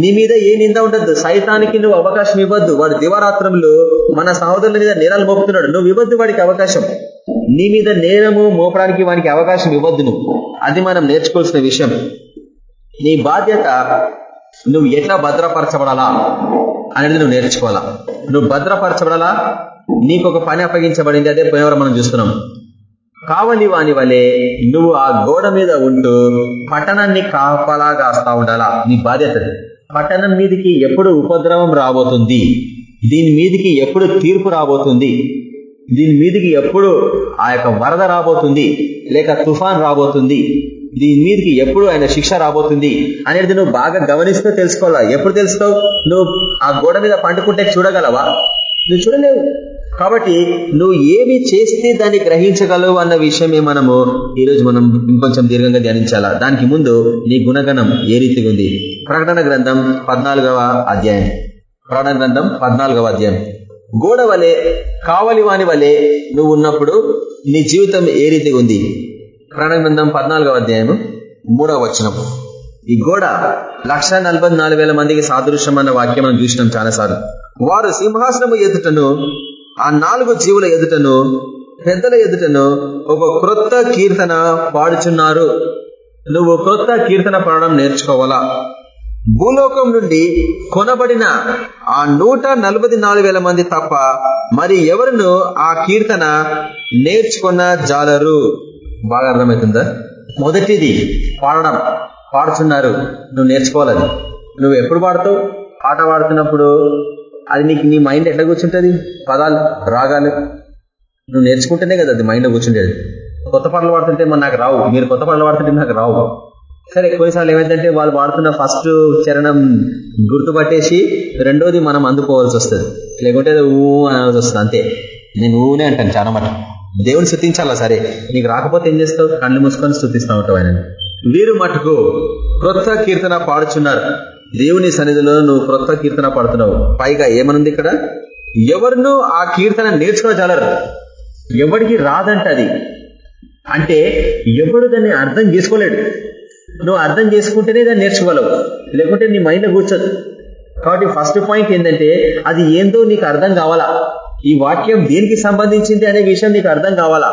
నీ మీద ఏ నింద ఉండద్దు. సైతానికి నువ్వు అవకాశం ఇవ్వద్దు. వాడు దివారాత్రంలో మన సహోదరుల మీద నేరాలు మోపుతున్నాడు. నువ్వు ఇవ్వద్దు వాడికి అవకాశం. నీ మీద నేరము మోపడానికి వానికి అవకాశం ఇవ్వద్దు నువ్వు. అది మనం నేర్చుకోవాల్సిన విషయం. నీ బాధ్యత నువ్వు ఎట్లా భద్రపరచబడాలా అనేది నువ్వు నేర్చుకోవాలా. నువ్వు భద్రపరచబడాలా? నీకు ఒక పని అప్పగించబడింది అదే పోయేవారు మనం చూస్తున్నాం. కావలి వాని వలె నువ్వు ఆ గోడ మీద ఉంటూ పట్టణాన్ని కాపలాగాస్తా ఉండాలా? నీ బాధ్యత పట్టణం మీదికి ఎప్పుడు ఉపద్రవం రాబోతుంది? దీని మీదికి ఎప్పుడు తీర్పు రాబోతుంది? దీని మీదికి ఎప్పుడు ఆ యొక్క వరద రాబోతుంది? లేక తుఫాన్ రాబోతుంది? దీని మీదకి ఎప్పుడు ఆయన శిక్ష రాబోతుంది అనేది నువ్వు బాగా గమనిస్తూ తెలుసుకోవాలా? ఎప్పుడు తెలుసుకోవు నువ్వు ఆ గోడ మీద పండుకుంటే చూడగలవా? నువ్వు చూడలేవు. కాబట్టి నువ్వు ఏమి చేస్తే దాన్ని గ్రహించగలవు అన్న విషయమే మనము ఈరోజు మనం ఇంకొంచెం దీర్ఘంగా ధ్యానించాలా? దానికి ముందు నీ గుణగణం ఏ రీతిగా ఉంది? ప్రకటన గ్రంథం పద్నాలుగవ అధ్యాయం. ప్రకటన గ్రంథం పద్నాలుగవ అధ్యాయం. గోడ వలె కావలి వాని వలె నువ్వు ఉన్నప్పుడు నీ జీవితం ఏ రీతిగా ఉంది? ప్రకటన గ్రంథం పద్నాలుగవ అధ్యాయము మూడవ వచనము. ఈ గోడ లక్ష మందికి సాదృశ్యం అన్న వాక్యం మనం చూసినాం చాలాసార్లు. వారు సింహాసనము ఎదుటను ఆ నాలుగు జీవుల ఎదుటను పెద్దల ఎదుటను ఒక క్రొత్త కీర్తన పాడుచున్నారు. నువ్వు క్రొత్త కీర్తన పాడడం నేర్చుకోవాలా? భూలోకం నుండి కొనబడిన ఆ నూట మంది తప్ప మరి ఎవరును ఆ కీర్తన నేర్చుకున్న జాలరు బాగా అర్థమవుతుందా మొదటిది పాడడం. పాడుతున్నారు. నువ్వు నేర్చుకోవాలి. నువ్వు ఎప్పుడు పాడతావు? పాట పాడుతున్నప్పుడు అది నీకు నీ మైండ్ ఎట్లా కూర్చుంటుంది? పదాలు రాగాలు. నువ్వు నేర్చుకుంటేనే కదా అది మైండ్ కూర్చుండేది. కొత్త పాటలు పాడుతుంటే మన నాకు రావు. మీరు కొత్త పాటలు పాడుతుంటే నాకు రావు. సరే కొన్నిసార్లు ఏమైందంటే వాళ్ళు పాడుతున్న ఫస్ట్ చరణం గుర్తుపట్టేసి రెండోది మనం అందుకోవాల్సి వస్తుంది. లేకుంటే ఊ అనాల్సి వస్తుంది. అంతే. నేను ఊనే అంటాను చాలా మాట దేవుని స్థుతించాలా? సరే. నీకు రాకపోతే ఏం చేస్తావు? కళ్ళు మూసుకొని స్థుతిస్తూ ఉంటావు ఆయన వీరు మటుకు క్రొత్త కీర్తన పాడుచున్నారు. దేవుని సన్నిధిలో నువ్వు క్రొత్త కీర్తన పాడుతున్నావు. పైగా ఏమనుంది ఇక్కడ? ఎవరినూ ఆ కీర్తన నేర్చుకోగలరు ఎవరికి రాదంట అది. అంటే ఎవడు దాన్ని అర్థం చేసుకోలేడు. నువ్వు అర్థం చేసుకుంటేనే దాన్ని నేర్చుకోగలవు. లేకుంటే నీ మైండ్ కూర్చోదు. కాబట్టి ఫస్ట్ పాయింట్ ఏంటంటే అది ఏందో నీకు అర్థం కావాలా? ఈ వాక్యం దేనికి సంబంధించింది అనే విషయం నీకు అర్థం కావాలా?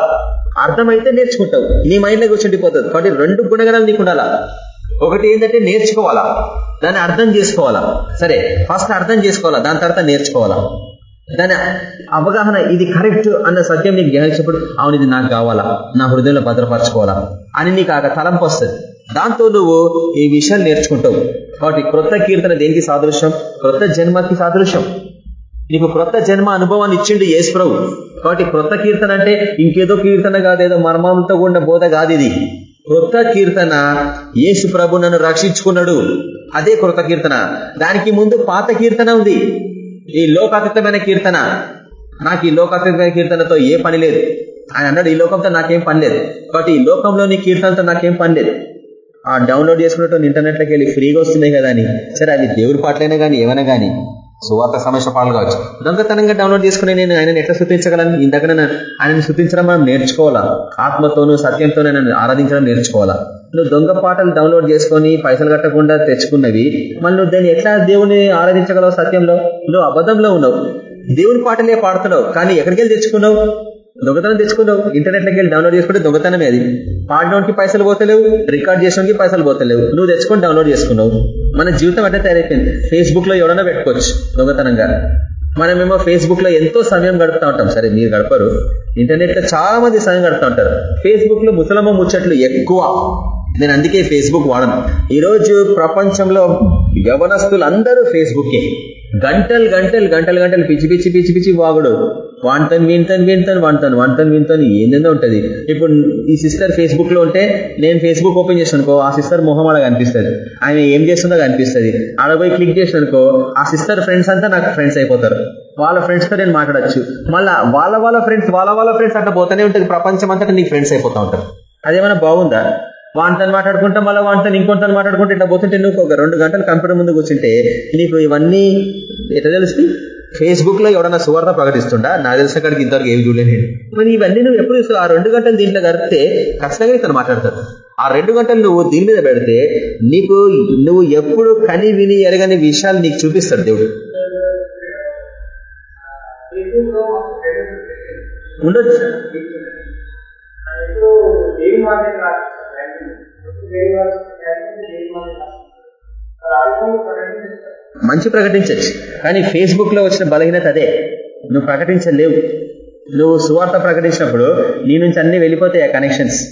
అర్థమైతే నేర్చుకుంటావు. నీ మైండ్లోకి వచ్చిండిపోతుంది కాబట్టి రెండు గుణగణాలు నీకు ఉండాలా? ఒకటి ఏంటంటే నేర్చుకోవాలా? దాన్ని అర్థం చేసుకోవాలా? సరే ఫస్ట్ అర్థం చేసుకోవాలా? దాని తర్వాత నేర్చుకోవాలా? దాని అవగాహన ఇది కరెక్ట్ అన్న సత్యం నీకు గ్రహించినప్పుడు అవును ఇది నాకు కావాలా? నా హృదయంలో భద్రపరచుకోవాలా? అని నీకు ఆ తలంపు వస్తుంది. దాంతో నువ్వు ఈ విషయాలు నేర్చుకుంటావు. కాబట్టి క్రొత్త కీర్తన దేనికి సాదృశ్యం? క్రొత్త జన్మకి సాదృశ్యం. నీకు క్రొత్త జన్మ అనుభవాన్ని ఇచ్చిండు ప్రభు. కాబట్టి క్రొత్త కీర్తన అంటే ఇంకేదో కీర్తన కాదేదో మర్మంతో కూడా బోధ కాదు ఇది. క్రొత్త కీర్తన యేసు ప్రభు నన్ను రక్షించుకున్నాడు. అదే క్రొత్త కీర్తన. దానికి ముందు పాత కీర్తన ఉంది. ఈ లోకాతీతమైన కీర్తన. నాకు ఈ లోకాతీతమైన కీర్తనతో ఏ పని లేదు. ఆయన అన్నాడు ఈ లోకంతో నాకేం పని లేదు. కాబట్టి ఈ లోకంలోని కీర్తనతో నాకేం పని లేదు. ఆ డౌన్లోడ్ చేసుకున్నట్టు ఇంటర్నెట్లోకి వెళ్ళి ఫ్రీగా వస్తున్నాయి కదా అని. సరే అది దేవుడి పాటలైనా కానీ ఏమైనా కానీ సువార్త సమస్య పాటలు కావచ్చు. దొంగతనంగా డౌన్లోడ్ చేసుకుని నేను ఆయనను ఎట్లా శృతించగలను? ఇందాక ఆయనను శృతించడం మనం నేర్చుకోవాలా? ఆత్మతోనూ సత్యంతో నన్ను ఆరాధించడం నేర్చుకోవాలా? నువ్వు దొంగ పాటలు డౌన్లోడ్ చేసుకొని పైసలు కట్టకుండా తెచ్చుకున్నవి మళ్ళీ నువ్వు దాన్ని ఎట్లా దేవుని ఆరాధించగలవు సత్యంలో? నువ్వు అబద్ధంలో ఉన్నావు. దేవుని పాటలే పాడుతున్నావు కానీ ఎక్కడికి వెళ్ళి తెచ్చుకున్నావు? దొంగతనం తెచ్చుకున్నావు. ఇంటర్నెట్లోకి వెళ్ళి డౌన్లోడ్ చేసుకుంటే దొంగతనమే అది. పాడడానికి పైసలు పోతలేవు రికార్డ్ చేసడానికి పైసలు పోతలేవు. నువ్వు తెచ్చుకొని డౌన్లోడ్ చేసుకున్నావు. మన జీవితం అంటే తయారైపోయింది. ఫేస్బుక్లో ఎవడన్నా పెట్టుకోవచ్చు దొంగతనంగా. మనమేమో ఫేస్బుక్లో ఎంతో సమయం గడుపుతూ ఉంటాం. సరే మీరు గడపరు. ఇంటర్నెట్లో చాలా మంది సమయం గడుపుతూ ఉంటారు. ఫేస్బుక్లో ముసలమ్మ ముచ్చట్లు ఎక్కువ. నేను అందుకే ఫేస్బుక్ వాడను. ఈరోజు ప్రపంచంలో యవనస్తులు అందరూ ఫేస్బుకే గంటలు గంటలు గంటలు గంటలు పిచ్చి పిచ్చి పిచ్చి పిచ్చి వాగుడు. వాంతని వింతని వింతని వాంతను వాంతని వింతని ఏందో ఉంటుంది. ఇప్పుడు ఈ సిస్టర్ ఫేస్బుక్లో ఉంటే నేను ఫేస్బుక్ ఓపెన్ చేసానుకో ఆ సిస్టర్ మొహం అలా కనిపిస్తుంది. ఆయన ఏం చేస్తుందో కనిపిస్తుంది. ఆడపోయి క్లిక్ చేసిననుకో ఆ సిస్టర్ ఫ్రెండ్స్ అంతా నాకు ఫ్రెండ్స్ అయిపోతారు. వాళ్ళ ఫ్రెండ్స్తో నేను మాట్లాడచ్చు. మళ్ళా వాళ్ళ వాళ్ళ ఫ్రెండ్స్ వాళ్ళ వాళ్ళ ఫ్రెండ్స్ అట్లా పోతూనే ఉంటుంది. ప్రపంచం అంతా నీకు ఫ్రెండ్స్ అయిపోతా ఉంటారు. అదేమైనా బాగుందా? వాంతని మాట్లాడుకుంటాం మళ్ళీ వాంతని ఇంకొంతని మాట్లాడుకుంటే ఇట్లా పోతుంటే నువ్వు ఒక రెండు గంటలు కంప్యూటర్ ముందు కూర్చుంటే నీకు ఇవన్నీ ఎట్లా తెలుస్తుంది ఫేస్బుక్లో ఎవడన్నా సువార్త ప్రకటిస్తుండా? నా తెలిసిన కాడికి ఇంతవరకు ఏం చూడలేదు మరి ఇవన్నీ నువ్వు ఎప్పుడు చూస్తావు ఆ రెండు గంటలు దీంట్లో గడిపితే ఖచ్చితంగా ఇతను మాట్లాడతాడు. ఆ రెండు గంటలు నువ్వు దీని మీద పెడితే నీకు నువ్వు ఎప్పుడు కని విని ఎరగని విషయాలు నీకు చూపిస్తాడు దేవుడు. ఉండొచ్చు. మంచి ప్రకటించచ్చు. కానీ ఫేస్బుక్లో వచ్చిన బలహీనత అదే. నువ్వు ప్రకటించలేవు. నువ్వు సువార్త ప్రకటించినప్పుడు నీ నుంచి అన్ని వెళ్ళిపోతాయి ఆ కనెక్షన్స్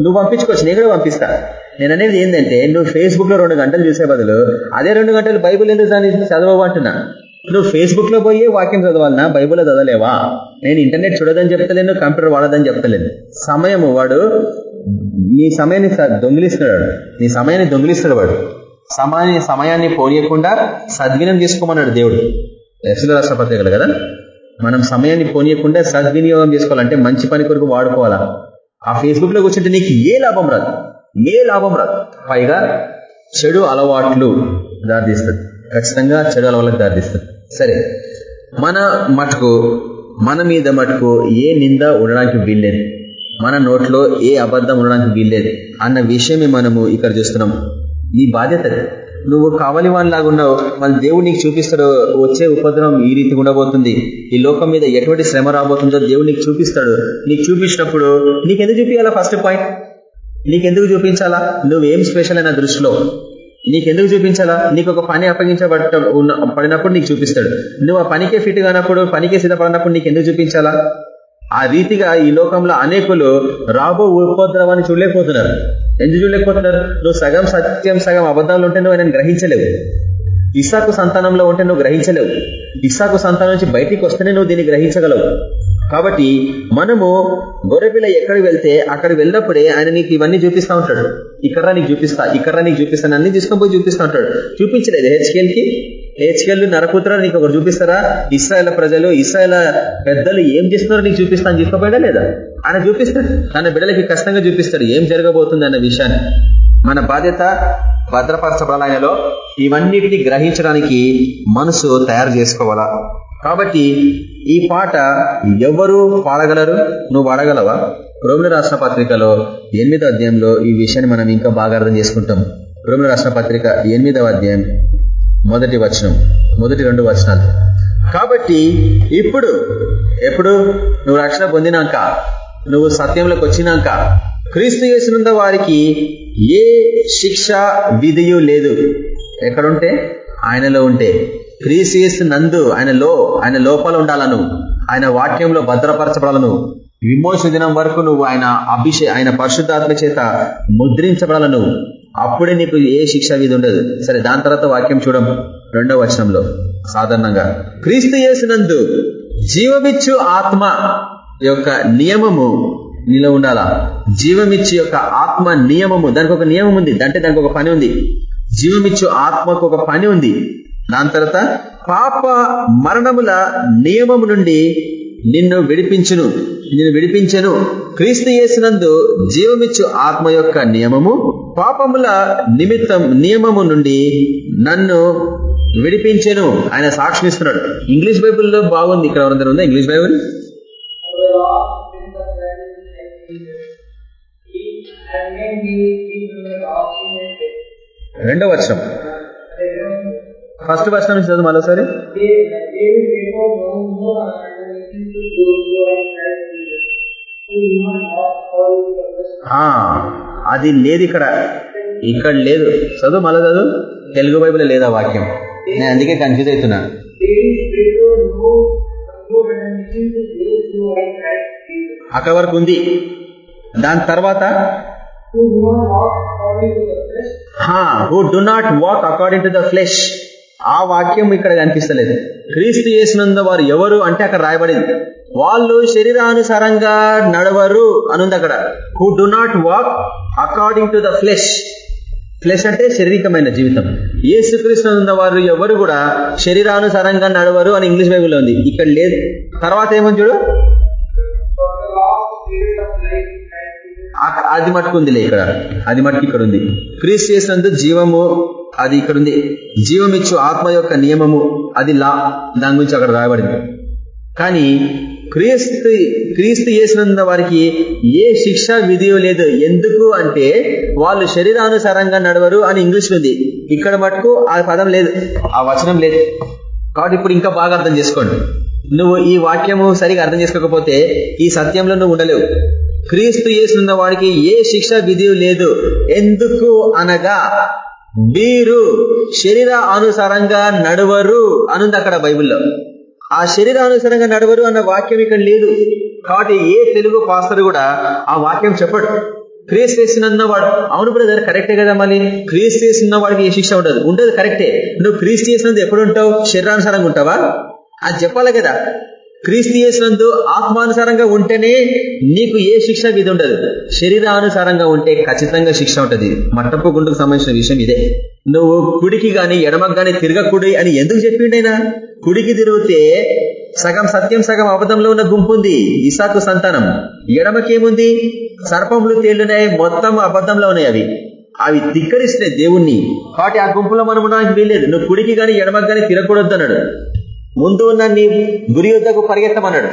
నువ్వు పంపించుకోవచ్చు. నేను కూడా పంపిస్తా. నేను అనేది ఏంటంటే నువ్వు ఫేస్బుక్లో రెండు గంటలు చూసే బదులు అదే రెండు గంటలు బైబుల్ ఎందుకు దాన్ని చదవవు అంటున్నా? నువ్వు ఫేస్బుక్లో పోయి వాక్యం చదవాలన్నా బైబుల్ చదవలేవా? నేను ఇంటర్నెట్ చూడదని చెప్తలేను కంప్యూటర్ వాడదని చెప్తలేను. సమయం వాడు నీ సమయాన్ని దొంగిలిస్తున్నాడు నీ సమయాన్ని దొంగిలిస్తాడు వాడు. సమయాన్ని సమయాన్ని పోనీయకుండా సద్వినియం చేసుకోమన్నాడు దేవుడు. ఎస్ల రాష్ట్ర పత్రికలు కదా? మనం సమయాన్ని పోనీయకుండా సద్వినియోగం చేసుకోవాలంటే మంచి పని కొరకు వాడుకోవాలా? ఆ ఫేస్బుక్లో కూర్చుంటే నీకు ఏ లాభం రాదు? ఏ లాభం రాదు? పైగా చెడు అలవాట్లు దారితీస్తుంది. ఖచ్చితంగా చెడు అలవాట్లకు దారితీస్తుంది. సరే. మన మటుకు మన మీద మటుకు ఏ నింద ఉండడానికి వీల్లేదు. మన నోట్లో ఏ అబద్ధం ఉండడానికి వీల్లేదు. అన్న విషయమే మనము ఇక్కడ చూస్తున్నాం. నీ బాధ్యత నువ్వు కావాలి లాగా ఉన్నావు మళ్ళీ దేవుడు నీకు చూపిస్తాడు వచ్చే ఉపద్రవం ఈ రీతి ఉండబోతుంది. ఈ లోకం మీద ఎటువంటి శ్రమ రాబోతుందో దేవుడు నీకు చూపిస్తాడు. నీకు చూపించినప్పుడు నీకెందుకు చూపించాలా ఫస్ట్ పాయింట్ నీకెందుకు చూపించాలా? నువ్వేం స్పెషల్ అయిన దృష్టిలో? నీకెందుకు చూపించాలా? నీకు ఒక పని అప్పగించబట్ట పడినప్పుడు నీకు చూపిస్తాడు. నువ్వు ఆ పనికే ఫిట్ కానప్పుడు పనికే సిద్ధపడినప్పుడు నీకు ఎందుకు చూపించాలా? ఆ రీతిగా ఈ లోకంలో అనేకులు రాబో ఉపద్రవాన్ని చూడలేకపోతున్నారు. ఎందుకు చూడలేకపోతున్నారు? నువ్వు సగం సత్యం సగం అబద్ధాలు ఉంటే నువ్వు ఆయన గ్రహించలేవు. ఇసాకు సంతానంలో ఉంటే నువ్వు గ్రహించలేవు. ఇసాకు సంతానం నుంచి బయటికి వస్తేనే నువ్వు దీన్ని గ్రహించగలవు. కాబట్టి మనము గొర్రెపిల్ల ఎక్కడికి వెళ్తే అక్కడికి వెళ్ళినప్పుడే ఆయన నీకు ఇవన్నీ చూపిస్తా ఉంటాడు. ఇక్కడ నీకు చూపిస్తా ఇక్కడ నీకు చూపిస్తాను అన్ని తీసుకొని పోయి చూపిస్తా ఉంటాడు. చూపించలేదు హెచ్కేల్కి? హెచ్కేల్ నరపుత్ర నీకు ఒకరు చూపిస్తారా? ఇస్రాయల ప్రజలు ఇస్రాయల పెద్దలు ఏం చేస్తున్నారో నీకు చూపిస్తాను తీసుకోపోయా లేదా? ఆయన చూపిస్తాడు. తన బిడ్డలకి కష్టంగా చూపిస్తాడు. ఏం జరగబోతుంది అన్న విషయాన్ని. మన బాధ్యత భద్రపరచబడాలయలో ఇవన్నిటిని గ్రహించడానికి మనసు తయారు చేసుకోవాలా? కాబట్టి ఈ పాట ఎవరు పాడగలరు? నువ్వు పాడగలవా? రోమిల రాష్ట్ర పత్రికలో ఎనిమిదో అధ్యాయంలో ఈ విషయాన్ని మనం ఇంకా బాగా అర్థం చేసుకుంటాం. రోమిల రాష్ట్ర పత్రిక ఎనిమిదవ అధ్యాయం మొదటి వచనం మొదటి రెండు వచనాలు. కాబట్టి ఇప్పుడు ఎప్పుడు? నువ్వు రక్షణ పొందినాక నువ్వు సత్యంలోకి వచ్చినాక క్రీస్తు చేసినంత వారికి ఏ శిక్ష విధియు లేదు. ఎక్కడుంటే? ఆయనలో ఉంటే. క్రీస్తు నందు ఆయన లో ఆయన లోపల ఉండాలను ఆయన వాక్యంలో భద్రపరచబడాలను. విమోచ దినం వరకు నువ్వు ఆయన అభిషే ఆయన పరిశుద్ధాత్మ చేత ముద్రించబడాలను. అప్పుడే నీకు ఏ శిక్ష విధి ఉండదు. సరే దాని తర్వాత వాక్యం చూడం. రెండవ వచనంలో సాధారణంగా క్రీస్తు చేసినందు జీవమిచ్చు ఆత్మ యొక్క నియమము నీలో ఉండాలా? జీవమిచ్చు యొక్క ఆత్మ నియమము దానికి ఒక నియమం ఉంది. అంటే దానికి ఒక పని ఉంది. జీవమిచ్చు ఆత్మకు ఒక పని ఉంది. దాని తర్వాత పాప మరణముల నియమము నుండి నిన్ను విడిపించును. నేను విడిపించను. క్రీస్తు చేసినందు జీవమిచ్చు ఆత్మ యొక్క నియమము పాపముల నిమిత్తం నియమము నుండి నన్ను విడిపించెను. ఆయన సాక్షిస్తున్నాడు ఇంగ్లీష్ బైబుల్లో బాగుంది. ఇక్కడ ఎవరందరూ ఉందా? English Bible? రెండో వర్షం ఫస్ట్ వచనం నుంచి చదువు మరోసారి. అది లేదు ఇక్కడ. ఇక్కడ లేదు. చదువు మళ్ళా చదువు? తెలుగు బైబిల్ లేదా వాక్యం? నేను అందుకే కన్ఫ్యూజ్ అవుతున్నా. అక్కడ వరకు ఉంది. దాని తర్వాత? Who do not walk according to the flesh ఆ వాక్యం ఇక్కడ కనిపిస్తలేదు. క్రీస్తు చేసినందు వారు ఎవరు అంటే అక్కడ రాయబడింది. వాళ్ళు శరీరానుసారంగా నడవరు అనుంది అక్కడ. Who do not walk according to the flesh flesh అంటే శారీరకమైన జీవితం. ఏసుకృష్ణ ఉన్న వారు ఎవరు కూడా శరీరానుసారంగా నడవరు అని ఇంగ్లీష్ బైబుల్లో ఉంది. ఇక్కడ లేదు. తర్వాత ఏమని చూడు? అది మట్టుకు ఉందిలే ఇక్కడ. అది మట్టుకు ఇక్కడ ఉంది. క్రీస్ చేసినందు జీవము అది ఇక్కడ ఉంది. జీవం ఆత్మ యొక్క నియమము అది లా. దాని గురించి అక్కడ రాయబడింది. కానీ క్రీస్తు క్రీస్తు చేసినంత వారికి ఏ శిక్ష విధి లేదు. ఎందుకు అంటే వాళ్ళు శరీరానుసారంగా నడవరు అని ఇంగ్లీష్లో ఉంది. ఇక్కడ మటుకు ఆ పదం లేదు. ఆ వచనం లేదు. కాబట్టి ఇప్పుడు ఇంకా బాగా అర్థం చేసుకోండి. నువ్వు ఈ వాక్యము సరిగా అర్థం చేసుకోకపోతే ఈ సత్యంలో నువ్వు ఉండలేవు. క్రీస్తు చేసిన వాడికి ఏ శిక్ష విధి లేదు. ఎందుకు అనగా వీరు శరీర అనుసారంగా నడవరు అనుంది అక్కడ బైబిల్లో. ఆ శరీరానుసారంగా నడవరు అన్న వాక్యం ఇక్కడ లేదు. కాబట్టి ఏ తెలుగు పాస్తారు కూడా ఆ వాక్యం చెప్పడు. క్రీస్ చేసిన వాడు. అవును బ్రదర్ కరెక్టే కదా మళ్ళీ? క్రీస్ చేసిన వాడికి ఏ శిక్ష ఉండదు. ఉండదు కరెక్టే. నువ్వు క్రీస్ చేసినందు ఎప్పుడు ఉంటావు శరీరానుసారంగా ఉంటావా? అది చెప్పాలి కదా. క్రీస్తు చేసినందు ఆత్మానుసారంగా ఉంటేనే నీకు ఏ శిక్ష విధి ఉండదు. శరీరానుసారంగా ఉంటే ఖచ్చితంగా శిక్ష ఉంటది. మట్టపు గుండుకు సంబంధించిన విషయం ఇదే. నువ్వు కుడికి గాని ఎడమకు గాని తిరగకుడి అని ఎందుకు చెప్పిండైనా కుడికి తిరిగితే సగం సత్యం సగం అబద్ధంలో ఉన్న గుంపు ఉంది. ఇసాకు సంతానం. ఎడమకేముంది? సర్పములు తేలున్నాయి మొత్తం అబద్ధంలో ఉన్నాయి అవి. అవి ధిక్కరిస్తున్నాయి దేవుణ్ణి. కాబట్టి ఆ గుంపులో మనం ఉండడానికి వీల్లేదు. నువ్వు కుడికి గాని ఎడమకు గాని తిరగకూడదు అన్నాడు. ముందు ఉన్న నీ గురి యుద్ధకు పరిగెత్తమన్నాడు.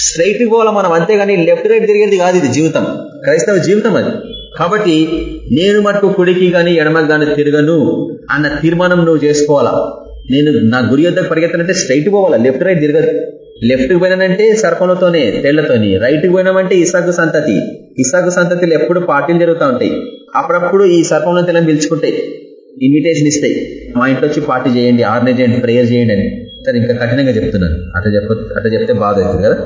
స్ట్రైట్ పోవాలా మనం? అంతేగాని లెఫ్ట్ రైట్ తిరిగేది కాదు ఇది జీవితం. క్రైస్తవ జీవితం అది. కాబట్టి నేను మటుకు కుడికి కానీ ఎడమకు కానీ తిరగను అన్న తీర్మానం నువ్వు చేసుకోవాలా? నేను నా గురి యుద్ధకు పరిగెత్తానంటే స్ట్రైట్ పోవాలా? లెఫ్ట్ రైట్ తిరగదు. లెఫ్ట్కి పోయినానంటే సర్పంలతోనే తెళ్ళతోని రైట్కి పోయినామంటే ఇసాకు సంతతి. ఇసాకు సంతతిలో ఎప్పుడు పార్టీలు జరుగుతూ ఉంటాయి. అప్పుడప్పుడు ఈ సర్పంలో తెల్లని పిలుచుకుంటాయి. ఇన్విటేషన్ ఇస్తాయి. మా ఇంట్లో వచ్చి పార్టీ చేయండి ఆర్గనైజ్ చేయండి ప్రేయర్ చేయండి అని. సరే ఇంకా కఠినంగా చెప్తున్నాను. అట్లా చెప్ప అట్లా చెప్తే బాధ అవుతుంది కదా?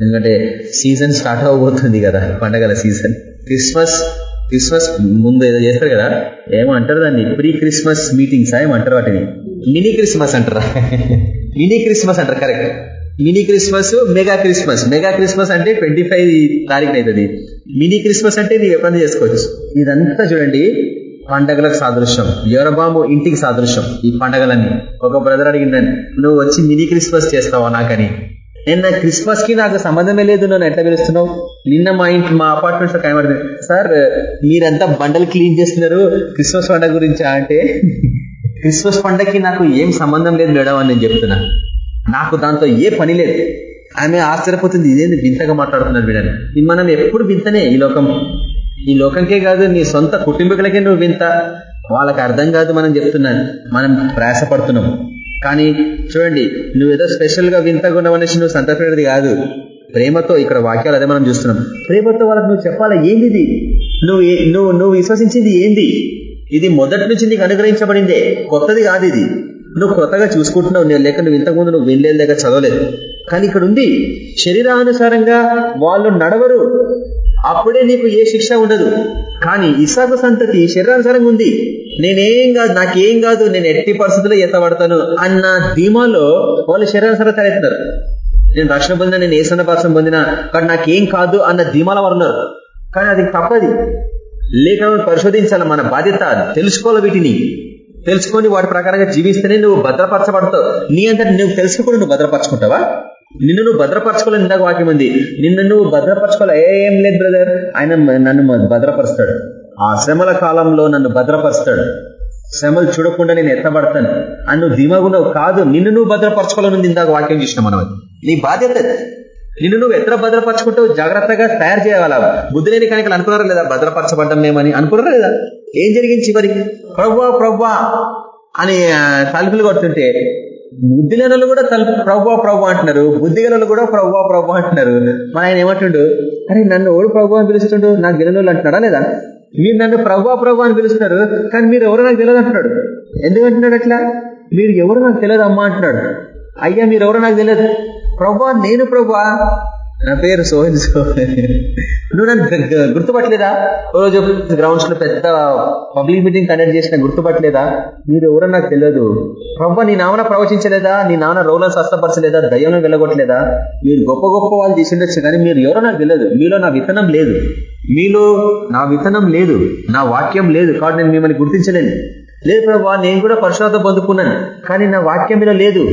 ఎందుకంటే సీజన్ స్టార్ట్ అవ్వబోతుంది కదా పండగల సీజన్. క్రిస్మస్ క్రిస్మస్ ముందు ఏదో చేస్తారు కదా? ఏమో అంటారు దాన్ని. ప్రీ క్రిస్మస్ మీటింగ్స్ ఏమంటారు వాటిని. మినీ క్రిస్మస్ అంటారా? *laughs* మినీ క్రిస్మస్ అంటారు correct. Mini Christmas mega Christmas. Mega Christmas అంటే ట్వంటీ ఫైవ్ తారీఖున అవుతుంది మినీ క్రిస్మస్ అంటే నీవు ఎప్పుడైనా చేసుకోవచ్చు. ఇదంతా చూడండి. పండగలకు సాదృశ్యం. యోరబాము ఇంటికి సాదృశ్యం ఈ పండగలన్నీ. ఒక బ్రదర్ అడిగిందని నువ్వు వచ్చి మినీ క్రిస్మస్ చేస్తావా నాకని? నిన్న క్రిస్మస్కి నాకు సంబంధమే లేదు నన్ను ఎట్లా పిలుస్తున్నావు? నిన్న మా ఇంటి మా అపార్ట్మెంట్స్లో కనబడింది. సార్ మీరంతా బండలు క్లీన్ చేస్తున్నారు. క్రిస్మస్ పండగ గురించా అంటే? *laughs* క్రిస్మస్ పండగకి నాకు ఏం సంబంధం లేదు మేడం అని నేను చెప్తున్నా. నాకు దాంతో ఏ పని లేదు. ఆమె ఆశ్చర్యపోతుంది. ఇదేంది వింతగా మాట్లాడుతున్నారు వీడని మనం ఎప్పుడు వింతనే ఈ లోకం. ఈ లోకంకే కాదు నీ సొంత కుటుంబీకులకే నువ్వు వింత. వాళ్ళకి అర్థం కాదు మనం చెప్తున్నాను. మనం ప్రయాసపడుతున్నాం. కానీ చూడండి నువ్వు స్పెషల్గా వింతగా ఉన్నావనేసి నువ్వు సంతపడేది కాదు. ప్రేమతో ఇక్కడ వాక్యాలు అదే మనం చూస్తున్నాం. ప్రేమతో వాళ్ళకి నువ్వు చెప్పాలా ఏంది ఇది? నువ్వు నువ్వు నువ్వు విశ్వసించింది ఏంది? ఇది మొదటి నుంచి నీకు అనుగ్రహించబడిందే. కొత్తది కాదు ఇది. నువ్వు కొత్తగా చూసుకుంటున్నావు. నేను లేక నువ్వు ఇంతకుముందు నువ్వు వినలేదు లేక చదవలేదు. కానీ ఇక్కడ ఉంది శరీరానుసారంగా వాళ్ళు నడవరు. అప్పుడే నీకు ఏ శిక్ష ఉండదు. కానీ ఇసాకు సంతతి శరీరానుసారంగా ఉంది. నేనేం కాదు నాకేం కాదు నేను ఎట్టి పరిస్థితుల్లో ఎత్తబడతాను అన్న ధీమాలో వాళ్ళు శరీరానుసారం తలెత్తున్నారు నేను రక్షణ పొందిన నేను ఏసన్న భాషం పొందిన కానీ నాకేం కాదు అన్న ధీమాల వారు ఉన్నారు. కానీ అది తప్పది. లేఖనం పరిశోధించాలి మన బాధ్యత తెలుసుకోవాలి వీటిని. తెలుసుకొని వాటి ప్రకారంగా జీవిస్తేనే నువ్వు భద్రపరచబడతావు. నీ అంతటి నువ్వు తెలుసుకోకుండా నువ్వు భద్రపరచుకుంటావా? నిన్ను నువ్వు భద్రపరచుకోవాలి ఇందాక వాక్యం ఉంది. నిన్ను నువ్వు భద్రపరచుకోవాలి ఏం లేదు బ్రదర్ ఆయన నన్ను భద్రపరుస్తాడు. ఆ శ్రమల కాలంలో నన్ను భద్రపరుస్తాడు. శ్రమలు చూడకుండా నేను ఎత్తబడతాను. అని నువ్వు ధీమాగున్నావు కాదు. నిన్ను నువ్వు భద్రపరచుకోవాలని ఇందాక వాక్యం చేసిన మనం నీ బాధ్యత నిన్ను నువ్వు ఎత్ర భద్రపరచుకుంటూ జాగ్రత్తగా తయారు చేయాలా? బుద్ధి లేని కనుక అనుకున్నారా లేదా? భద్రపరచబడ్డం మేమని అనుకున్నారా లేదా? ఏం జరిగింది చివరికి? ప్రవ్వా ప్రవ్వా అని తలుపులు కొడుతుంటే బుద్ధి కూడా తల ప్రభు ప్రభు అంటున్నారు. బుద్ధి గెలలు కూడా ప్రభు ప్రభు అంటున్నారు. మన ఆయన ఏమంటుండు? అరే నన్ను ఓడు ప్రభు అని పిలుస్తుండు? నాకు తెలియని అంటున్నాడా లేదా? మీరు నన్ను ప్రభు ప్రభు అని పిలుస్తున్నారు కానీ మీరు ఎవరు నాకు తెలియదు అంటున్నాడు. ఎందుకంటున్నాడు అట్లా? మీరు ఎవరు నాకు తెలియదు అమ్మా అంటున్నాడు. అయ్యా మీరు ఎవరో నాకు తెలియదు. ప్రభా నేను ప్రభా నా పేరు సోహెల్ సోహెల్. నువ్వు నన్ను గుర్తుపట్టలేదా? రోజు గ్రౌండ్స్లో పెద్ద పబ్లిక్ మీటింగ్ కండక్ట్ చేసిన గుర్తుపట్టలేదా? మీరు ఎవరో నాకు తెలియదు ప్రభావ నీ నామన ప్రవచించలేదా? నీ నాన్న రోలను స్వస్థపరచలేదా? దయ్యంలో వెళ్ళగొట్టలేదా? మీరు గొప్ప గొప్ప వాళ్ళు చేసిండొచ్చు కానీ మీరు ఎవరో నాకు తెలియదు మీలో నా విత్తనం లేదు. మీలో నా విత్తనం లేదు. నా వాక్యం లేదు. కాబట్టి నేను మిమ్మల్ని గుర్తించలేను. లేదు ప్రభా నేను కూడా పరిశుభ్రత పొందుకున్నాను. కానీ నా వాక్యం మీద లేదు.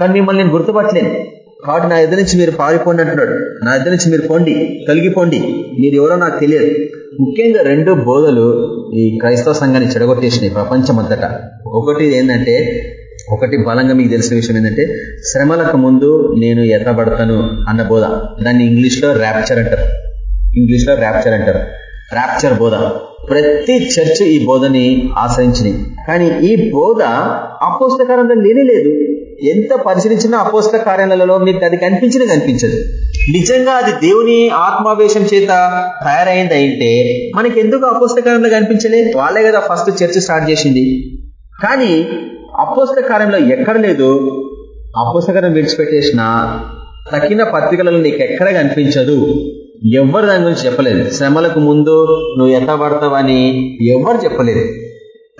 కానీ మిమ్మల్ని నేను గుర్తుపట్టలేను. కాబట్టి నా ఎదురు నుంచి మీరు పారిపోండి అంటున్నాడు. నా ఎదురు నుంచి మీరు పోండి తొలగిపోండి. మీరు ఎవరో నాకు తెలియదు. ముఖ్యంగా రెండు బోధలు ఈ క్రైస్తవ సంఘాన్ని చెడగొట్టేసినాయి ప్రపంచం అంతటా ఒకటి ఏంటంటే ఒకటి బలంగా మీకు తెలిసిన విషయం ఏంటంటే శ్రమలకు ముందు నేను ఎత్తబడతాను అన్న బోధ. దాన్ని ఇంగ్లీష్లో ర్యాప్చర్ అంటారు. ఇంగ్లీష్లో ర్యాప్చర్ అంటారు. ర్యాప్చర్ బోధ. ప్రతి చర్చ్ ఈ బోధని ఆశ్రయించినాయి. కానీ ఈ బోధ అపోస్తకాలంలో లేనే లేదు. ఎంత పరిశీలించినా అపోస్త కార్యాలలో మీకు అది కనిపించిన కనిపించదు. నిజంగా అది దేవుని ఆత్మావేశం చేత తయారైంది అయితే మనకి ఎందుకు అపోస్తకారంలో కనిపించలే? వాళ్ళే కదా ఫస్ట్ చర్చ్ స్టార్ట్ చేసింది. కానీ అపోస్త కార్యంలో ఎక్కడ లేదు? అపోస్తకారం విడిచిపెట్టేసిన తక్కిన పత్రికలలో నీకు ఎక్కడ కనిపించదు? ఎవరు దాని గురించి చెప్పలేదు. శ్రమలకు ముందు నువ్వు ఎంత పడతావని ఎవరు చెప్పలేదు.